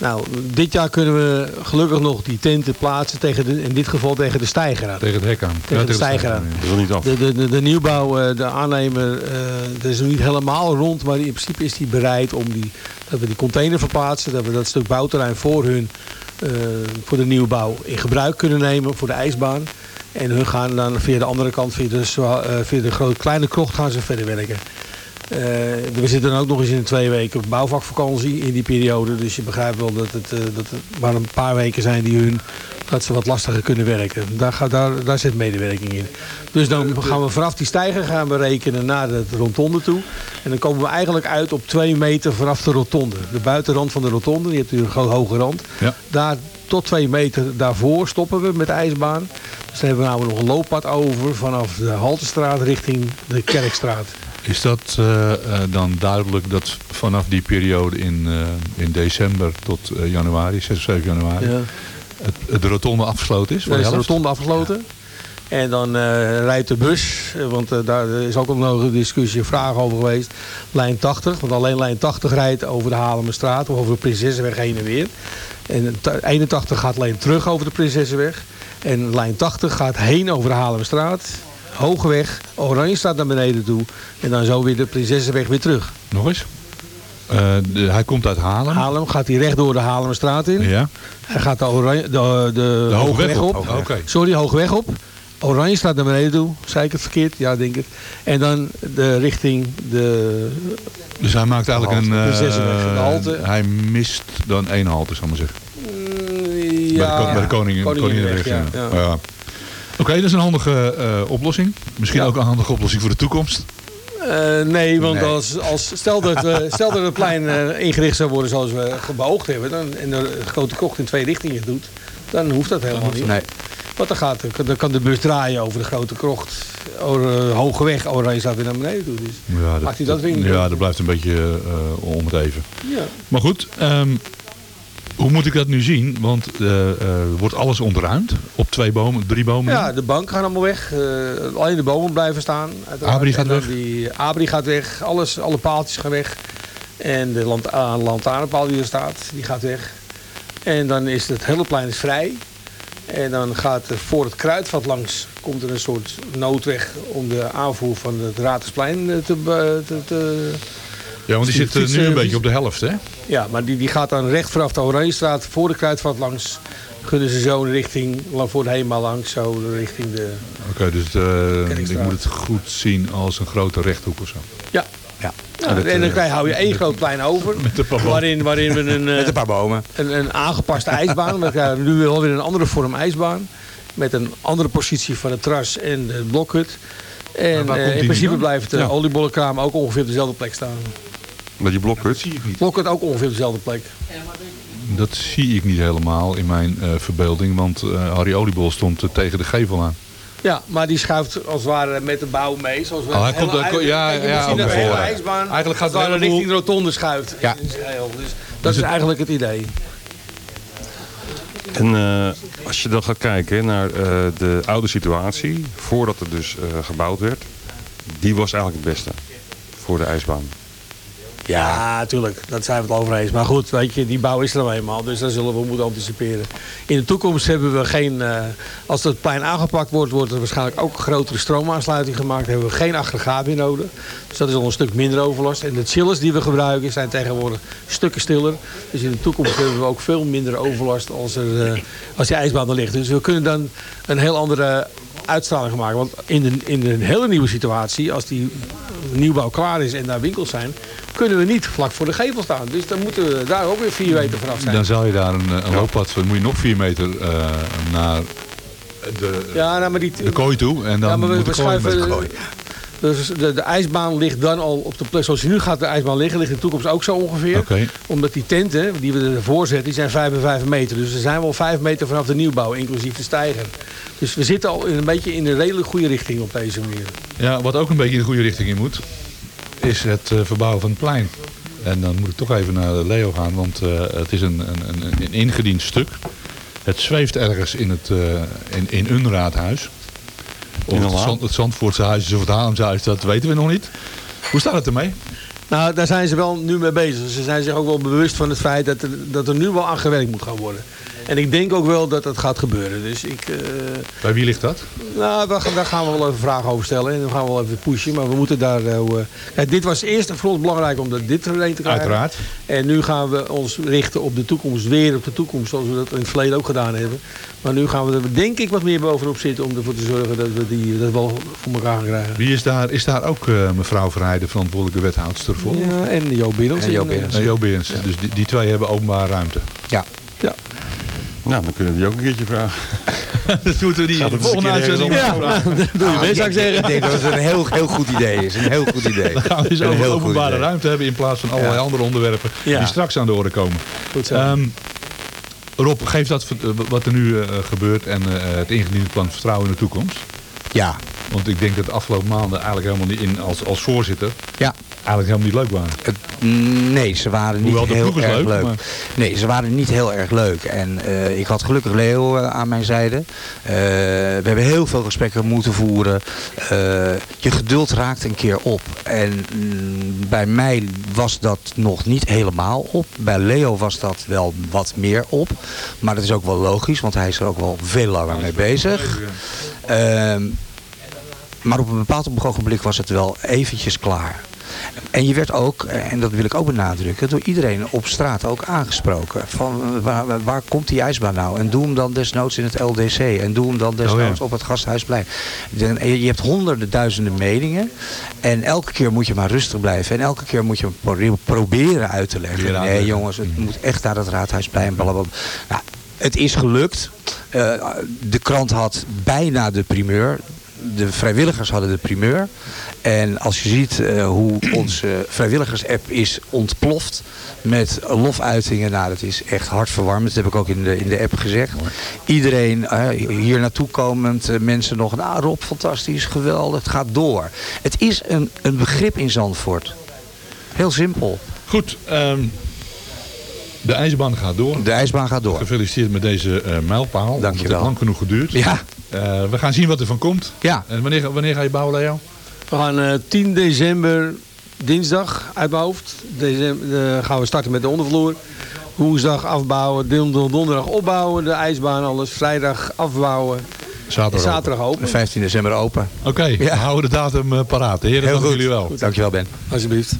Nou, dit jaar kunnen we gelukkig nog die tenten plaatsen tegen de, in dit geval tegen de stijger aan. Tegen het hek aan. Tegen de stijger aan. Dat is niet af. De, de, de, de nieuwbouw, eh, de aannemer, eh, dat is nog niet helemaal rond, maar in principe is die bereid om die, dat we die container verplaatsen, dat we dat stuk bouwterrein voor hun, eh, voor de nieuwbouw in gebruik kunnen nemen voor de ijsbaan. En hun gaan dan via de andere kant, via de, eh, via de grote, kleine krocht gaan ze verder werken. Eh, we zitten dan ook nog eens in twee weken bouwvakvakantie in die periode. Dus je begrijpt wel dat het, eh, dat het maar een paar weken zijn die hun, dat ze wat lastiger kunnen werken. Daar, gaat, daar, daar zit medewerking in. Dus dan gaan we vanaf die stijger gaan we rekenen naar de rotonde toe. En dan komen we eigenlijk uit op twee meter vanaf de rotonde. De buitenrand van de rotonde, die hebt u een hoge rand. Ja. Daar tot twee meter daarvoor stoppen we met de ijsbaan. Dus dan hebben we nou nog een looppad over vanaf de Haltestraat richting de Kerkstraat. Is dat eh, eh, dan duidelijk dat vanaf die periode in, eh, in december tot januari, 6 of 7 januari, Ja. het, het rotonde afgesloten is? Dan de is de helft? rotonde afgesloten. En dan rijdt de bus, want daar is ook nog een discussie, vraag over geweest. Lijn 80, want alleen lijn 80 rijdt over de Halemerstraat of over de Prinsessenweg heen en weer. En ta- 81 gaat alleen terug over de Prinsessenweg. En lijn 80 gaat heen over de Halemerstraat, Hogeweg, Oranjestraat naar beneden toe. En dan zo weer de Prinsessenweg weer terug. Nog eens? Eh, de- hij komt uit Haarlem. Haarlem gaat hij recht door de Halemerstraat in. Ja. Hij gaat de, oranje, de, de, De Hogeweg Hogeweg op. Sorry, Hoogweg op. Oranje staat naar beneden toe. Zei ik het verkeerd? Ja, denk ik. En dan de richting de... Dus hij maakt eigenlijk een... Eh, halte. hij mist dan één halte, zal ik maar zeggen. ja, bij de, bij de koning, ja, ja. ja. Ja. Oké, dat is een handige eh, oplossing. Misschien ook een handige oplossing voor de toekomst. Eh, nee, want Nee. Als, als, stel, dat, we- stel dat het plein eh, ingericht zou worden zoals we beoogd hebben. Dan, en de grote kocht in twee richtingen doet. Dan hoeft dat helemaal niet. Nee. Want dan, gaat, dan kan de bus draaien over de grote krocht. Over, hoge weg, oranje staat weer naar beneden toe. Dus Ja, maakt hij dat weer niet ja, dat blijft een beetje om het even. Ja. Maar goed, ehm, hoe moet ik dat nu zien? Want eh, eh, wordt alles ontruimd op twee bomen, drie bomen? Ja, de bank gaat allemaal weg. Eh, alleen de bomen blijven staan. uiteraard. Abri gaat weg. Die Abri gaat weg. Alles, alle paaltjes gaan weg. En de lant uh, lantaarnpaal die er staat, die gaat weg. En dan is het hele plein is vrij. En dan gaat er voor het kruidvat langs komt er een soort noodweg om de aanvoer van het Ratersplein te, te, te Ja, want die zit eh, nu een beetje op de helft, hè? ja, maar die, die gaat dan recht vanaf de Oranjestraat voor de kruidvat langs. Kunnen ze zo richting, voor de Hema langs, zo richting de... Oké, dus eh, ik moet het goed zien als een grote rechthoek of zo. Ja. Ja. Ja, en dan krijg, hou je één groot plein over. waarin, waarin we een, eh, Met een paar bomen. een, een aangepaste ijsbaan. We krijgen nu wel weer een andere vorm ijsbaan. Met een andere positie van het tras en de blokhut. En eh, in principe dan? blijft de Ja. oliebollenkraam ook ongeveer op dezelfde plek staan. Met die blokhut? zie ik niet. Blokhut ook ongeveer dezelfde plek. Dat zie ik niet helemaal in mijn eh, verbeelding, want eh, Harry Oliebol stond tegen de gevel aan. Ja, maar die schuift als het ware met de bouw mee. Zoals we Oh, hij komt- komt- ja, je ja, dat hele voren. ijsbaan Eigenlijk gaat het richting de rotonde schuift. Ja. Dus dat is eigenlijk het idee. En eh, als je dan gaat kijken naar eh, de oude situatie, voordat er dus eh, gebouwd werd, die was eigenlijk het beste voor de ijsbaan. Ja, natuurlijk. Dat zijn we het over eens. Maar goed, weet je, die bouw is er nou eenmaal. Dus daar zullen we moeten anticiperen. In de toekomst hebben we geen... eh, als het plein aangepakt wordt, wordt er waarschijnlijk ook grotere stroomaansluiting gemaakt. hebben we geen aggregaat meer nodig. Dus dat is al een stuk minder overlast. En de chillers die we gebruiken zijn tegenwoordig stukken stiller. Dus in de toekomst hebben we ook veel minder overlast als, er, eh, als die ijsbaan er ligt. Dus we kunnen dan een heel andere uitstraling maken. Want in de, in de hele nieuwe situatie, als die nieuwbouw klaar is en daar winkels zijn, kunnen we niet vlak voor de gevel staan. Dus dan moeten we daar ook weer vier meter vanaf zijn. Dan zou je daar een, eh, een looppad, dan moet je nog vier meter eh, naar de, Ja, nou, maar die, de kooi toe. En dan ja, maar we, moet de kooi met de kooi. Dus de, de ijsbaan ligt dan al op de plek zoals die nu gaat de ijsbaan liggen. Ligt in de toekomst ook zo ongeveer. Omdat die tenten die we ervoor zetten, die zijn 5 en 5 meter. Dus we zijn wel 5 meter vanaf de nieuwbouw, inclusief de stijger. Dus we zitten al in een beetje in een redelijk goede richting op deze manier. Ja, wat ook een beetje de goede richting in moet, is het eh, verbouwen van het plein. En dan moet ik toch even naar Leo gaan, want eh, het is een, een, een, ingediend stuk. Het zweeft ergens in, het, eh, in, in een raadhuis. Of In een het? Zand, het Zandvoortse huis is of het Haarlemse huis, dat weten we nog niet. Hoe staat het ermee? Nou, daar zijn ze wel nu mee bezig. Ze zijn zich ook wel bewust van het feit dat er, dat er nu wel aan gewerkt moet gaan worden. En ik denk ook wel dat dat gaat gebeuren. Dus ik, eh, Bij wie ligt dat? nou, daar, gaan- daar gaan we wel even vragen over stellen. En dan gaan we wel even pushen. Maar we moeten daar... eh, eh, kijk, dit was eerst en voor ons belangrijk om dat dit erin te krijgen. Uiteraard. En nu gaan we ons richten op de toekomst. Weer op de toekomst, zoals we dat in het verleden ook gedaan hebben. Maar nu gaan we er denk ik wat meer bovenop zitten... om ervoor te zorgen dat we die, dat wel voor elkaar gaan krijgen. Wie is daar, is daar ook mevrouw Verheijden verantwoordelijke wethoudster voor? Ja, en Jo Berends. En Jo En, Berends. En Jo Berends. Dus die, die twee hebben openbare ruimte. Ja. Ja. Nou, dan kunnen we die ook een keertje vragen. dat moeten we een volgende uitzending ergens vragen. doe je best, ik- zou ik zeggen. Ik denk dat het een heel, heel goed idee is. Een heel goed idee. Dan gaan we over openbare idee. ruimte hebben in plaats van allerlei Ja. andere onderwerpen Ja. die straks aan de orde komen. Goed zo. Ehm, Rob, geeft dat eh, wat er nu eh, gebeurt en eh, het ingediende plan vertrouwen in de toekomst? Ja. Want ik denk dat de afgelopen maanden eigenlijk helemaal niet in, als, als voorzitter Ja. Eigenlijk helemaal niet leuk waren. Het- nee, ze waren niet heel erg leuk, leuk. maar- Nee, ze waren niet heel erg leuk. En eh, ik had gelukkig Leo eh, aan mijn zijde. Eh, we hebben heel veel gesprekken moeten voeren. Je geduld raakt een keer op. En mm, bij mij was dat nog niet helemaal op. Bij Leo was dat wel wat meer op. Maar dat is ook wel logisch, want hij is er ook wel veel langer mee bezig. Ehm, maar op een bepaald ogenblik was het wel eventjes klaar. En je werd ook, en dat wil ik ook benadrukken, door iedereen op straat ook aangesproken. Van eh, waar, waar- komt die ijsbaan nou? En doe hem dan desnoods in het LDC. En doe hem dan desnoods ja. op het Gasthuisplein. De- Je hebt honderden duizenden meningen. En elke keer moet je maar rustig blijven. En elke keer moet je pro- proberen uit te leggen. Nee jongens, het moet echt naar het Raadhuisplein. Blablabla. Nou, het is gelukt. Eh, de krant had bijna de primeur. De vrijwilligers hadden de primeur. En als je ziet eh, hoe onze vrijwilligers-app is ontploft met lofuitingen, nou dat is echt hartverwarmend. Dat heb ik ook in de, in de app gezegd. Iedereen eh, hier naartoe komend, eh, mensen nog, nou Rob, fantastisch, geweldig, het gaat door. Het is een, een begrip in Zandvoort. Heel simpel. Goed, ehm, de ijsbaan gaat door. De ijsbaan gaat door. Gefeliciteerd met deze eh mijlpaal. want Het heeft lang genoeg geduurd. Ja. Eh, we gaan zien wat er van komt. Ja. En wanneer, wanneer ga je bouwen, Leo? We gaan eh, 10 december, dinsdag uit mijn hoofd, december, eh, gaan we starten met de ondervloer. Woensdag afbouwen, don- don- donderdag opbouwen, de ijsbaan, alles. Vrijdag afbouwen. Zaterdag en zaterdag open. 15 december open. Oké, we houden de datum eh, paraat. Heren, Heel dank goed. jullie wel. Dankjewel Ben. Alsjeblieft.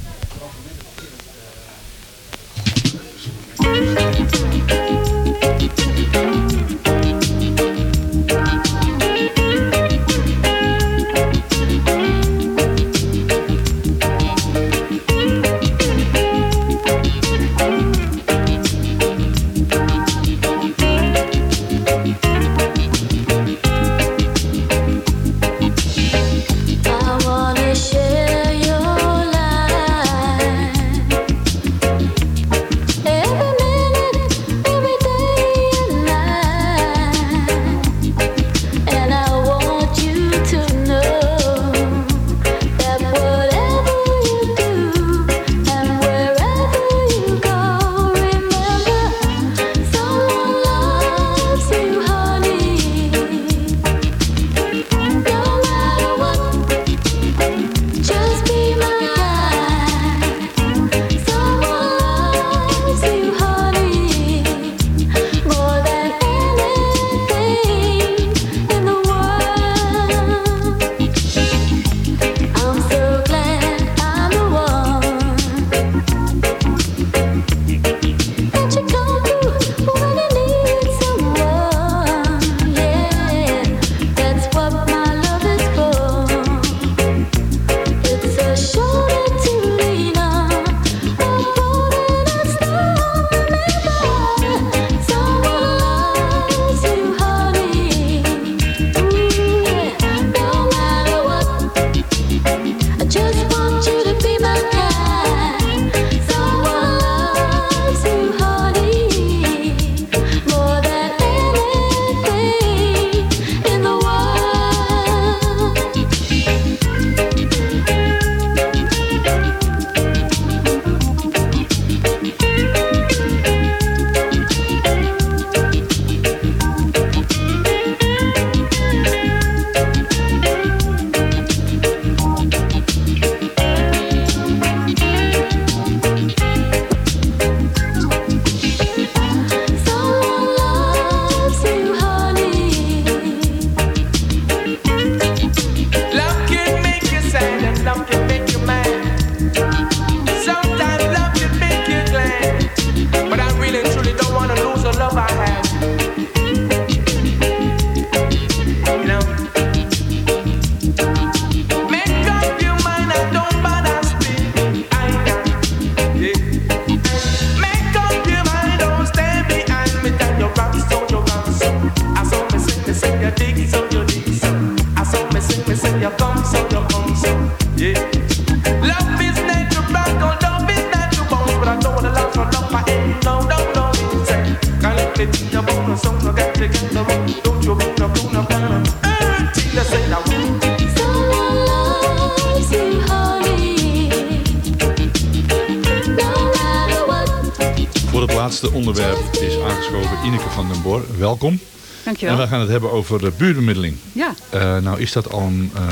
Laatste onderwerp is aangeschoven Ineke van den Bor. Welkom. Dankjewel. En we gaan het hebben over de buurtbemiddeling. Ja. Eh, nou is dat al een eh,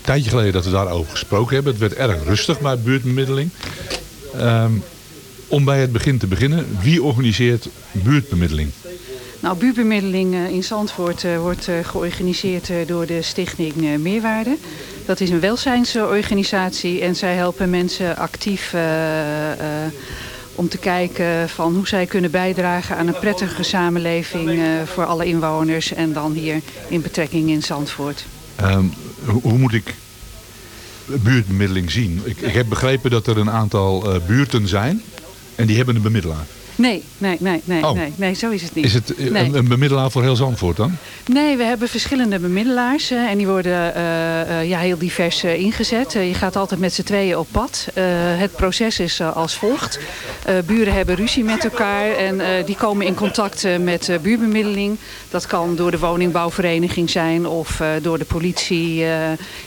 tijdje geleden dat we daarover gesproken hebben. Het werd erg rustig bij buurtbemiddeling. Ehm, om bij het begin te beginnen, wie organiseert buurtbemiddeling? Nou, buurtbemiddeling eh, in Zandvoort wordt georganiseerd door de stichting Meerwaarde. Dat is een welzijnsorganisatie en zij helpen mensen actief om te kijken van hoe zij kunnen bijdragen aan een prettige samenleving eh, voor alle inwoners en dan hier in betrekking in Zandvoort. Ehm, hoe, moet ik buurtbemiddeling zien? Ik, ik heb begrepen dat er een aantal eh, buurten zijn en die hebben een bemiddelaar. Nee, nee, nee, nee, Oh. nee, nee, zo is het niet. Is het eh, Nee. een, bemiddelaar voor heel Zandvoort dan? Nee, we hebben verschillende bemiddelaars eh, en die worden eh, ja, heel divers ingezet. Je gaat altijd met z'n tweeën op pad. Het proces is als volgt. Buren hebben ruzie met elkaar en die komen in contact met buurbemiddeling. Dat kan door de woningbouwvereniging zijn of door de politie.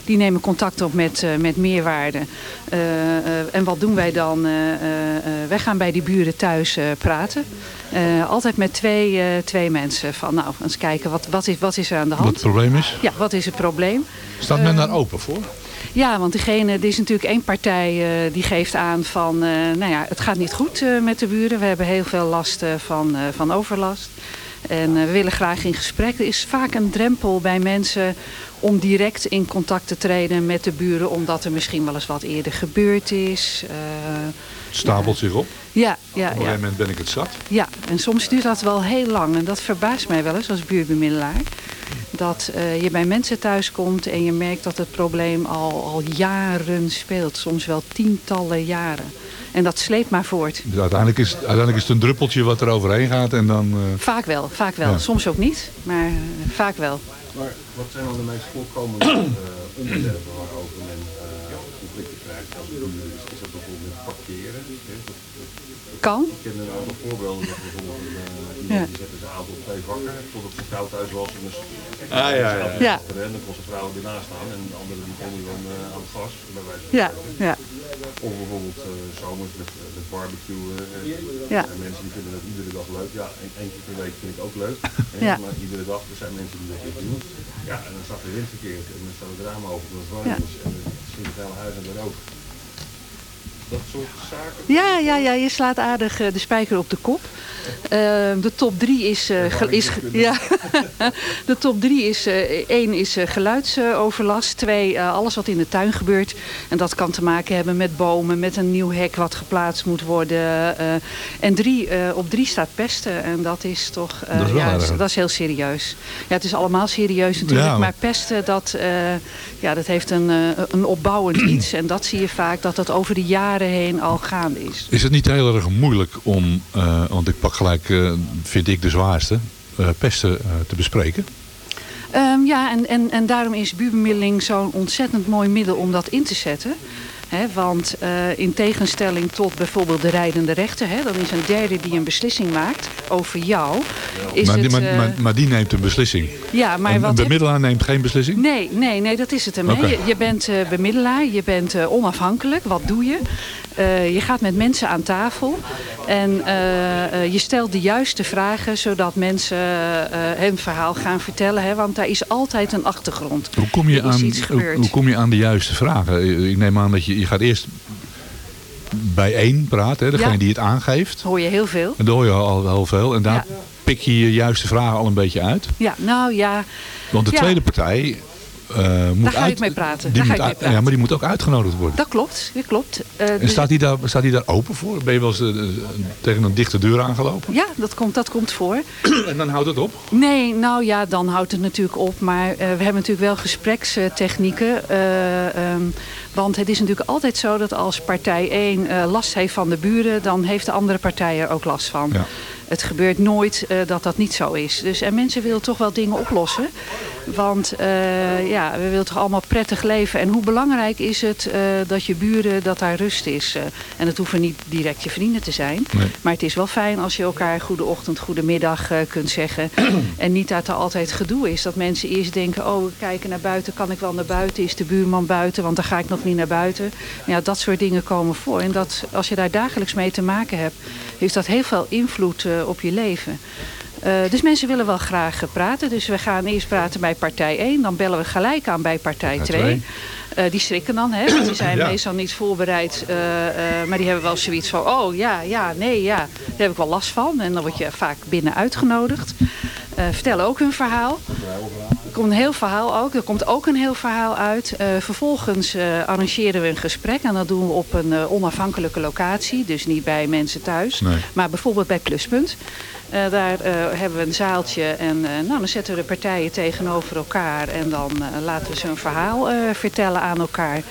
die nemen contact op met, met meerwaarde. En wat doen wij dan? Wij gaan bij die buren thuis praten. Eh, altijd met twee, eh, twee mensen. Van nou, eens kijken, wat, wat, is, wat is er aan de hand? Wat het probleem is? Ja, wat is het probleem? Staat men Eh, daar open voor? Ja, want degene, er is natuurlijk één partij eh, die geeft aan van, nou ja, het gaat niet goed met de buren. We hebben heel veel last van, van overlast. En eh, we willen graag in gesprek. Er is vaak een drempel bij mensen om direct in contact te treden met de buren. Omdat er misschien wel eens wat eerder gebeurd is. Eh, Het stapelt zich op. ja, ja, Op een ja. gegeven moment ben ik het zat. Ja, en soms duurt dat wel heel lang. En dat verbaast mij wel eens als buurtbemiddelaar. Dat eh, je bij mensen thuis komt en je merkt dat het probleem al, al jaren speelt. Soms wel tientallen jaren. En dat sleept maar voort. Dus uiteindelijk, is, uiteindelijk is het een druppeltje wat er overheen gaat en dan... eh, Vaak wel, vaak wel. Ja. Soms ook niet, maar eh, vaak wel. Maar wat zijn dan de meest voorkomende eh, onderwerpen waarover men conflicten krijgt als? Is, is dat bijvoorbeeld parkeren? Hè? Kan. Ik ken een aantal voorbeelden dat bijvoorbeeld een, eh, iemand Ja. die zette zijn auto op twee vakken totdat zijn vrouw thuis was. En dus, Ah, ja, ja, ja. Ja. En dan kon zijn vrouw ernaast staan en de andere die kon hij dan eh, aan het gas. Ja, ja. Of bijvoorbeeld eh, zomers met, met barbecuen. eh, Ja. en mensen die vinden dat iedere dag leuk. Ja, en één keer per week vind ik ook leuk. Ja. Maar iedere dag, er zijn mensen die dat niet doen. Ja, en dan staat de wind verkeerd en dan staat het raam open warm Ja. is. En dan zit het hele huis aan de rook. Dat soort zaken. Ja, ja, ja, je slaat aardig eh, de spijker op de kop. Eh, de top drie is... eh, ge- is ja. de top drie is... eh, één is geluidsoverlast. Twee, eh, alles wat in de tuin gebeurt. En dat kan te maken hebben met bomen, met een nieuw hek wat geplaatst moet worden. eh. en drie, eh, op drie staat pesten. En dat is toch... eh, Dat is ja, dat is heel serieus. Ja, het is allemaal serieus natuurlijk. Ja. Maar pesten, dat, eh, ja, dat heeft een, een opbouwend iets. En dat zie je vaak dat dat over de jaren heen al gaande is. Is het niet heel erg moeilijk om, eh, want ik pak gelijk, eh, vind ik de zwaarste, eh, pesten te bespreken? Ehm, ja, en, en, en daarom is buurbemiddeling zo'n ontzettend mooi middel om dat in te zetten. Hè, want eh, in tegenstelling tot bijvoorbeeld de rijdende rechter, hè, dan is een derde die een beslissing maakt over jou. Is maar, die, het, maar, eh, maar, maar die neemt een beslissing. ja, maar een, wat een heb- bemiddelaar neemt geen beslissing? Nee, nee, nee, dat is het ermee. Je, je bent eh, bemiddelaar, je bent eh, onafhankelijk. Wat doe je? Eh, je gaat met mensen aan tafel en eh, eh, je stelt de juiste vragen zodat mensen hun verhaal gaan vertellen. Hè? Want daar is altijd een achtergrond. Hoe kom, je aan, hoe, kom je aan de juiste vragen? Ik neem aan dat je, je gaat eerst bij één praten, hè, degene Ja. die het aangeeft. Hoor je heel veel. En daar hoor je al heel veel. En daar pik je je juiste vragen al een beetje uit. Ja, nou ja. Want de Ja. tweede partij eh, moet Daar ga uit, ik mee praten. Die Daar ga moet ik mee praten. Ja, maar die moet ook uitgenodigd worden. Dat klopt, dat klopt. Eh, En staat hij, daar, staat hij daar open voor? Ben je wel eens eh, tegen een dichte deur aangelopen? Ja, dat komt, dat komt voor. En dan houdt het op? Nee, nou ja, dan houdt het natuurlijk op. Maar we hebben natuurlijk wel gesprekstechnieken. eh, ehm, want het is natuurlijk altijd zo dat als partij 1 eh, last heeft van de buren... dan heeft de andere partij er ook last van. Ja. Het gebeurt nooit eh, dat dat niet zo is. Dus, en mensen willen toch wel dingen oplossen. Want eh, ja, we willen toch allemaal prettig leven. En hoe belangrijk is het eh, dat je buren, dat daar rust is. en het hoeven niet direct je vrienden te zijn. Nee. Maar het is wel fijn als je elkaar goede ochtend, goede middag kunt zeggen. en niet dat er altijd gedoe is. Dat mensen eerst denken, oh, we kijken naar buiten. Kan ik wel naar buiten? Is de buurman buiten? Want dan ga ik nog niet naar buiten. Ja, dat soort dingen komen voor. En dat, als je daar dagelijks mee te maken hebt, heeft dat heel veel invloed op je leven. Eh, dus mensen willen wel graag eh, praten. Dus we gaan eerst praten bij partij 1. Dan bellen we gelijk aan bij partij 2. Eh, die schrikken dan, hè? want die zijn Ja. meestal niet voorbereid. eh, eh, maar die hebben wel zoiets van, oh ja, ja, nee, ja. Daar heb ik wel last van. En dan word je vaak binnen uitgenodigd. Vertellen ook hun verhaal. Er komt een heel verhaal ook. Er komt ook een heel verhaal uit. Vervolgens arrangeren we een gesprek. En dat doen we op een onafhankelijke locatie. Dus niet bij mensen thuis. Nee. Maar bijvoorbeeld bij Pluspunt. Eh, daar eh, hebben we een zaaltje. En eh, nou, dan zetten we de partijen tegenover elkaar. En dan laten we ze een verhaal vertellen aan elkaar.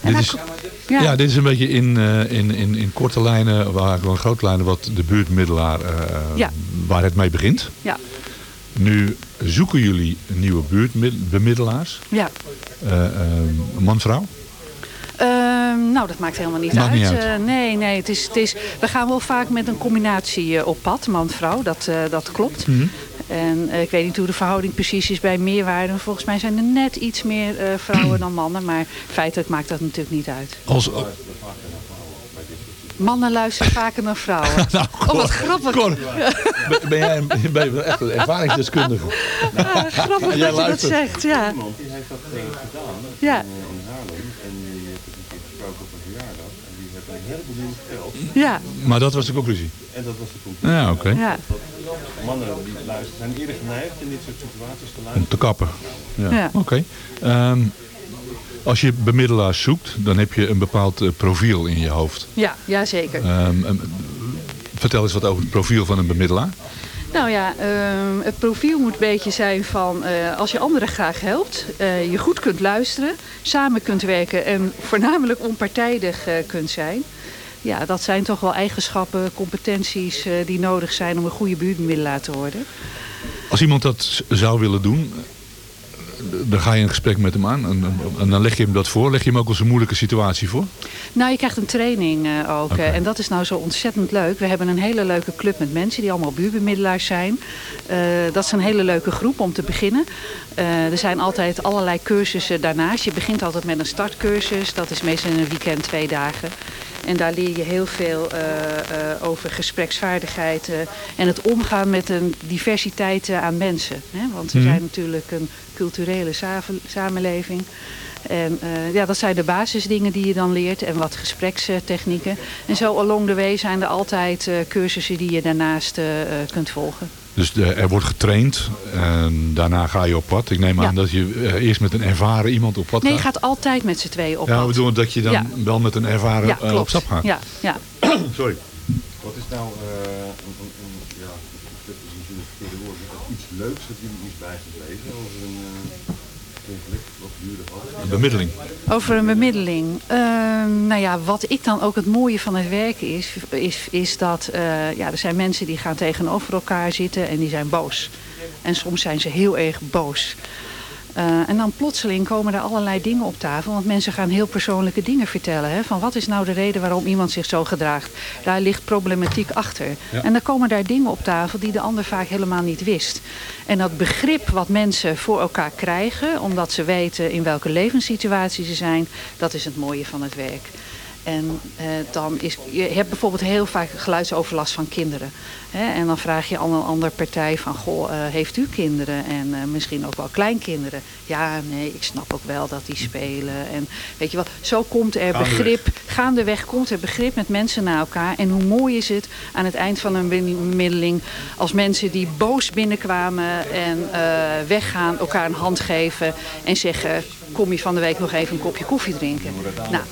En Dit is, ja. dit is een beetje in, in, in, in korte lijnen, waar gewoon grote lijnen, wat de buurtmiddelaar, Ja. waar het mee begint. Ja. Nu zoeken jullie nieuwe buurtbemiddelaars, Ja. man-vrouw. Ehm, nou, dat maakt helemaal niet Maakt uit. niet uit. Eh, nee, nee. Het is, het is, we gaan wel vaak met een combinatie eh, op pad, man-vrouw. Dat, eh, dat klopt. Mhm. En eh, ik weet niet hoe de verhouding precies is bij meerwaarde. Volgens mij zijn er net iets meer eh, vrouwen dan mannen. Maar feitelijk maakt dat natuurlijk niet uit. Als, Mannen luisteren vaker dan vrouwen. Nou, oh, wat grappig. Cor, ben, ben jij een, ben je echt een ervaringsdeskundige? Ah, grappig dat je dat zegt, ja. Iemand die heeft dat gedaan Ja. Heleboel. Ja. Maar dat was de conclusie? En dat was de conclusie. Ja, oké. Ja. Mannen die luisteren zijn eerder geneigd in dit soort situaties te Om luisteren. te kappen. Ja. Ja. Oké. Ehm, als je bemiddelaars zoekt, dan heb je een bepaald eh, profiel in je hoofd. Ja, ja, zeker. Ehm, vertel eens wat over het profiel van een bemiddelaar. Nou ja, ehm, het profiel moet een beetje zijn van eh, als je anderen graag helpt, eh, je goed kunt luisteren, samen kunt werken en voornamelijk onpartijdig kunt zijn. Ja, dat zijn toch wel eigenschappen, competenties eh, die nodig zijn om een goede buurtbemiddelaar te worden. Als iemand dat zou willen doen, dan ga je een gesprek met hem aan. En, en dan leg je hem dat voor. Leg je hem ook als een moeilijke situatie voor. Nou, je krijgt een training eh, ook. eh, en dat is nou zo ontzettend leuk. We hebben een hele leuke club met mensen die allemaal buurbemiddelaars zijn. Eh, dat is een hele leuke groep om te beginnen. Eh, er zijn altijd allerlei cursussen daarnaast. Je begint altijd met een startcursus. Dat is meestal in een weekend twee dagen. En daar leer je heel veel eh, eh, over gespreksvaardigheid eh, en het omgaan met een diversiteit aan mensen. Hè? Want we Mhm. zijn natuurlijk een culturele samenleving. En ja, dat zijn de basisdingen die je dan leert en wat gesprekstechnieken. En zo along the way zijn er altijd cursussen die je daarnaast kunt volgen. Dus de- er wordt getraind en daarna ga je op pad. Ik neem Ja. aan dat je eh, eerst met een ervaren iemand op pad Nee, je gaat. gaat altijd met z'n tweeën op ja, pad. we bedoelen dat je dan Ja. wel met een ervaren Ja, eh, op stap gaat. Ja, ja. Sorry. Wat is nou eh, een, een, een, ja, dat is misschien een verkeerde woord, iets leuks dat jullie iets bij Een bemiddeling. Over een bemiddeling. Ehm, nou ja, wat ik dan ook het mooie van het werken is, is, is dat eh, ja, er zijn mensen die gaan tegenover elkaar zitten en die zijn boos. En soms zijn ze heel erg boos. Eh, en dan plotseling komen er allerlei dingen op tafel. Want mensen gaan heel persoonlijke dingen vertellen. Hè, van wat is nou de reden waarom iemand zich zo gedraagt? Daar ligt problematiek achter. Ja. En dan komen daar dingen op tafel die de ander vaak helemaal niet wist. En dat begrip wat mensen voor elkaar krijgen... omdat ze weten in welke levenssituatie ze zijn... dat is het mooie van het werk. En eh, dan is, je hebt bijvoorbeeld heel vaak geluidsoverlast van kinderen. Hè? En dan vraag je aan een andere partij van, goh, eh, heeft u kinderen? En eh, misschien ook wel kleinkinderen. Ja, nee, ik snap ook wel dat die spelen. En weet je wel, zo komt er Gaandeweg. begrip, gaandeweg komt er begrip met mensen naar elkaar. En hoe mooi is het aan het eind van een bemiddeling als mensen die boos binnenkwamen en eh, weggaan, elkaar een hand geven en zeggen, kom je van de week nog even een kopje koffie drinken? Nou,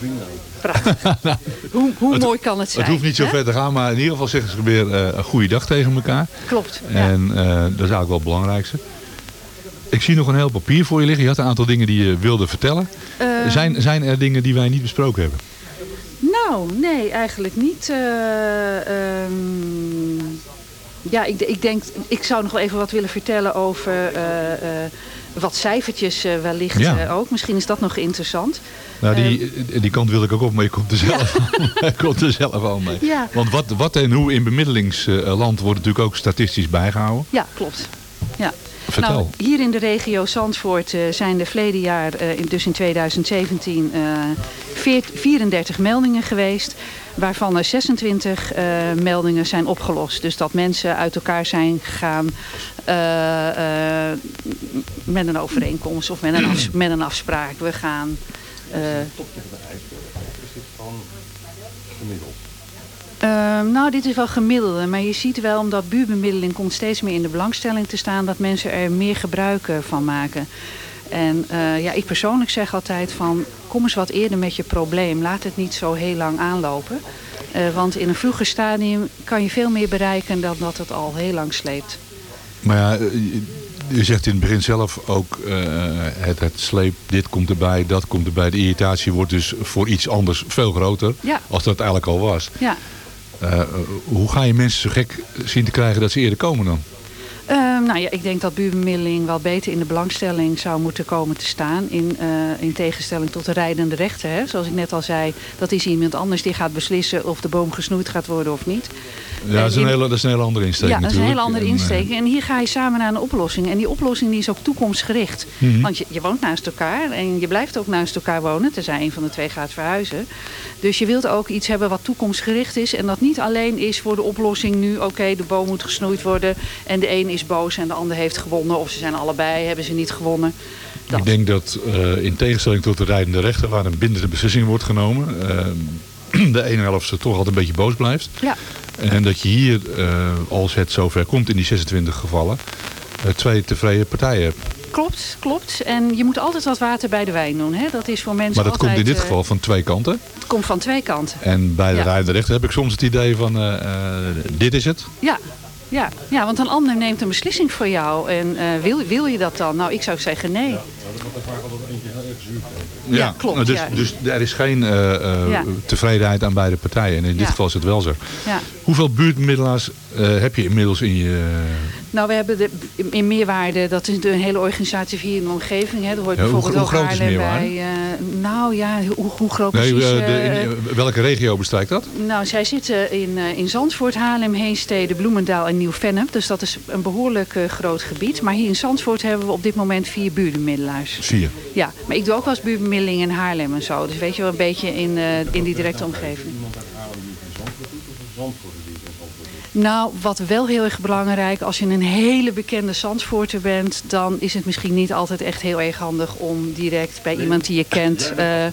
prachtig. Hoe, hoe mooi kan het zijn? Het hoeft niet zo hè? ver te gaan, maar in ieder geval zeggen ze weer eh, een goede dag tegen elkaar. Klopt. ja. En eh, dat is eigenlijk wel het belangrijkste. Ik zie nog een heel papier voor je liggen. Je had een aantal dingen die je wilde vertellen. Eh, zijn, zijn er dingen die wij niet besproken hebben? Nou, nee, eigenlijk niet. Eh, ehm, Ja, ik, ik denk, ik zou nog wel even wat willen vertellen over eh, wat cijfertjes eh, wellicht Ja. eh, ook. Misschien is dat nog interessant. Nou, die, die kant wil ik ook op, maar je komt er zelf, je komt er zelf al mee. Ja. Want wat, wat en hoe in bemiddelingsland wordt natuurlijk ook statistisch bijgehouden. Ja, klopt. Ja. Vertel. Nou, hier in de regio Zandvoort eh, zijn er verleden jaar, eh, in- dus in 2017, eh, veert- 34 meldingen geweest. Waarvan er 26 eh, meldingen zijn opgelost. Dus dat mensen uit elkaar zijn gegaan eh, eh, met een overeenkomst of met een, afs- met een afspraak. We gaan... eh, Is dit gemiddeld? Ehm, nou, dit is wel gemiddelde. Maar je ziet wel, omdat buurbemiddeling komt steeds meer in de belangstelling te staan... dat mensen er meer gebruik eh, van maken. En eh, ja, ik persoonlijk zeg altijd van... kom eens wat eerder met je probleem. Laat het niet zo heel lang aanlopen. Eh, want in een vroeger stadium kan je veel meer bereiken... dan dat het al heel lang sleept. Maar ja, je- je zegt in het begin zelf ook, het, het sleep, dit komt erbij, dat komt erbij. De irritatie wordt dus voor iets anders veel groter, Ja. als dat eigenlijk al was. Ja. Eh, hoe ga je mensen zo gek zien te krijgen dat ze eerder komen dan? Ehm, nou ja, ik denk dat buurbemiddeling wel beter in de belangstelling zou moeten komen te staan. In, eh, in tegenstelling tot de rijdende rechter. Hè. Zoals ik net al zei, dat is iemand anders die gaat beslissen of de boom gesnoeid gaat worden of niet. Ja, dat is, een hele, dat is een hele andere insteek ja, dat is een hele andere eh, insteek. En hier ga je samen naar een oplossing. En die oplossing die is ook toekomstgericht. Mhm. Want je, je woont naast elkaar en je blijft ook naast elkaar wonen. Tenzij een van de twee gaat verhuizen. Dus je wilt ook iets hebben wat toekomstgericht is. En dat niet alleen is voor de oplossing nu... oké, de boom moet gesnoeid worden. En de een is boos en de ander heeft gewonnen. Of ze zijn allebei, hebben ze niet gewonnen. Ik denk dat eh, in tegenstelling tot de rijdende rechter, waar een bindende beslissing wordt genomen, eh, de ene helft toch altijd een beetje boos blijft. Ja. En dat je hier, eh, als het zover komt in die 26 gevallen, eh, twee tevreden partijen hebt. Klopt, klopt. En je moet altijd wat water bij de wijn doen. Hè? Dat is voor mensen Maar dat altijd... komt in dit eh, geval van twee kanten. Het komt van twee kanten. En bij de Ja. heb ik soms het idee van, eh, eh, dit is het. Ja, ja, ja, want een ander neemt een beslissing voor jou. En eh, wil, wil je dat dan? Nou, ik zou zeggen nee. Ja, klopt, Dus, ja. dus er is geen eh, eh, Ja. tevredenheid aan beide partijen. En in dit Ja. geval is het wel zo. Ja. Hoeveel buurtbemiddelaars eh, heb je inmiddels in je... Nou, we hebben de, in Meerwaarde, dat is een hele organisatie hier in de omgeving. Hè. Er hoort Ja, hoe- bijvoorbeeld hoe ook groot is Meerwaarde? bij. eh, nou ja, hoe, hoe groot Nee, precies? eh, de, eh, in, welke regio bestrijkt dat? Nou, zij zitten in, in Zandvoort, Haarlem, Heemstede, Bloemendaal en Nieuw-Vennep. Dus dat is een behoorlijk eh, groot gebied. Maar hier in Zandvoort hebben we op dit moment vier buurtbemiddelaars. Vier. Ja, maar ik doe ook wel eens buurtbemiddeling in Haarlem en zo. Dus weet je wel, een beetje in, in die directe omgeving. Nou, wat wel heel erg belangrijk, als je een hele bekende Zandvoorter bent, dan is het misschien niet altijd echt heel erg handig om direct bij iemand die je kent eh,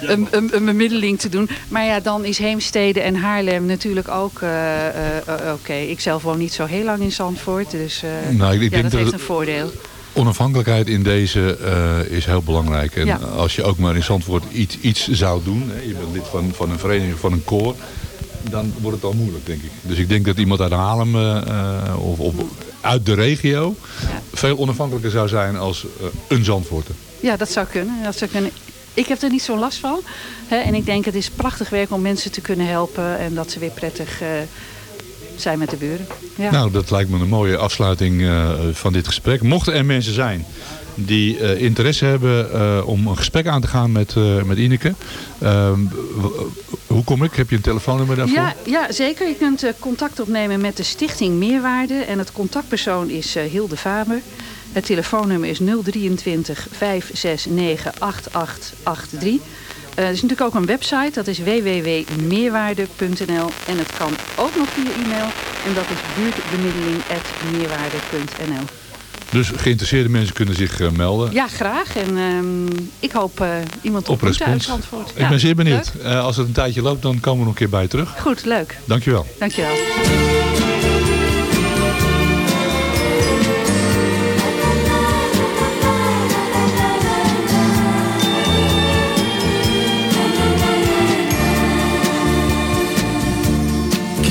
een, een, een bemiddeling te doen. Maar ja, dan is Heemstede en Haarlem natuurlijk ook eh, eh, oké. Ik zelf woon niet zo heel lang in Zandvoort, dus eh, Nou, ik- ik ja, denk dat dat heeft een voordeel. Onafhankelijkheid in deze eh, is heel belangrijk. En Ja. als je ook maar in Zandvoort iets, iets zou doen, hè, je bent lid van, van een vereniging, van een koor, dan wordt het al moeilijk, denk ik. Dus ik denk dat iemand uit Haarlem eh, eh, of, of uit de regio veel onafhankelijker zou zijn als eh, een Zandvoorter. Ja, dat zou kunnen. Dat zou kunnen. Ik heb er niet zo last van. Hè, en ik denk het is prachtig werk om mensen te kunnen helpen. En dat ze weer prettig zijn met de buren. Ja. Nou, dat lijkt me een mooie afsluiting eh, van dit gesprek. Mochten er mensen zijn die eh, interesse hebben eh, om een gesprek aan te gaan met, met Ineke. ehm, hoe kom ik? Heb je een telefoonnummer daarvoor? Ja, ja, zeker. Je kunt contact opnemen met de Stichting Meerwaarde. En het contactpersoon is Hilde Faber. Het telefoonnummer is 023 569 8883. Eh, er is natuurlijk ook een website, dat is www.meerwaarde.nl. En het kan ook nog via e-mail. En dat is buurtbemiddeling.meerwaarde.nl. Dus geïnteresseerde mensen kunnen zich eh, melden. Ja, graag. En ehm, ik hoop eh, iemand Op ontmoeten uit respons. Zandvoort. Ik Ja, ben zeer benieuwd. als het een tijdje loopt, dan komen we nog een keer bij je terug. Goed, leuk. Dankjewel. Dankjewel.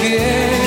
Quiere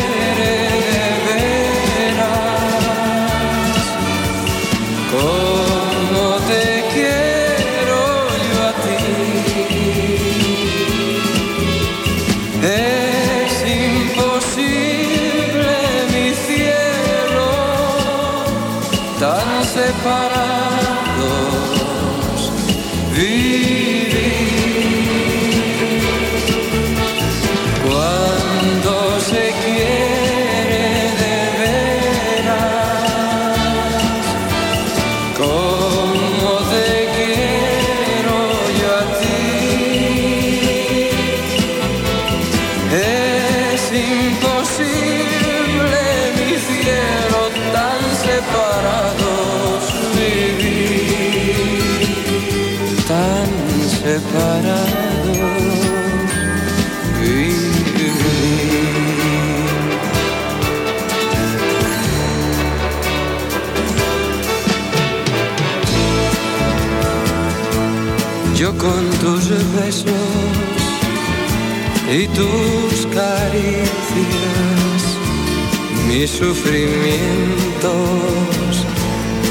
tus besos y tus caricias, mis sufrimientos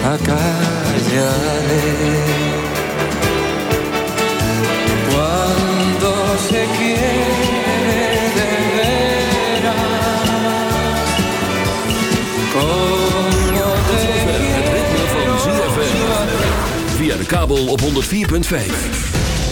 acallaré. Cuando se quiere de veras, como te ZFM. Via de kabel op 104.5.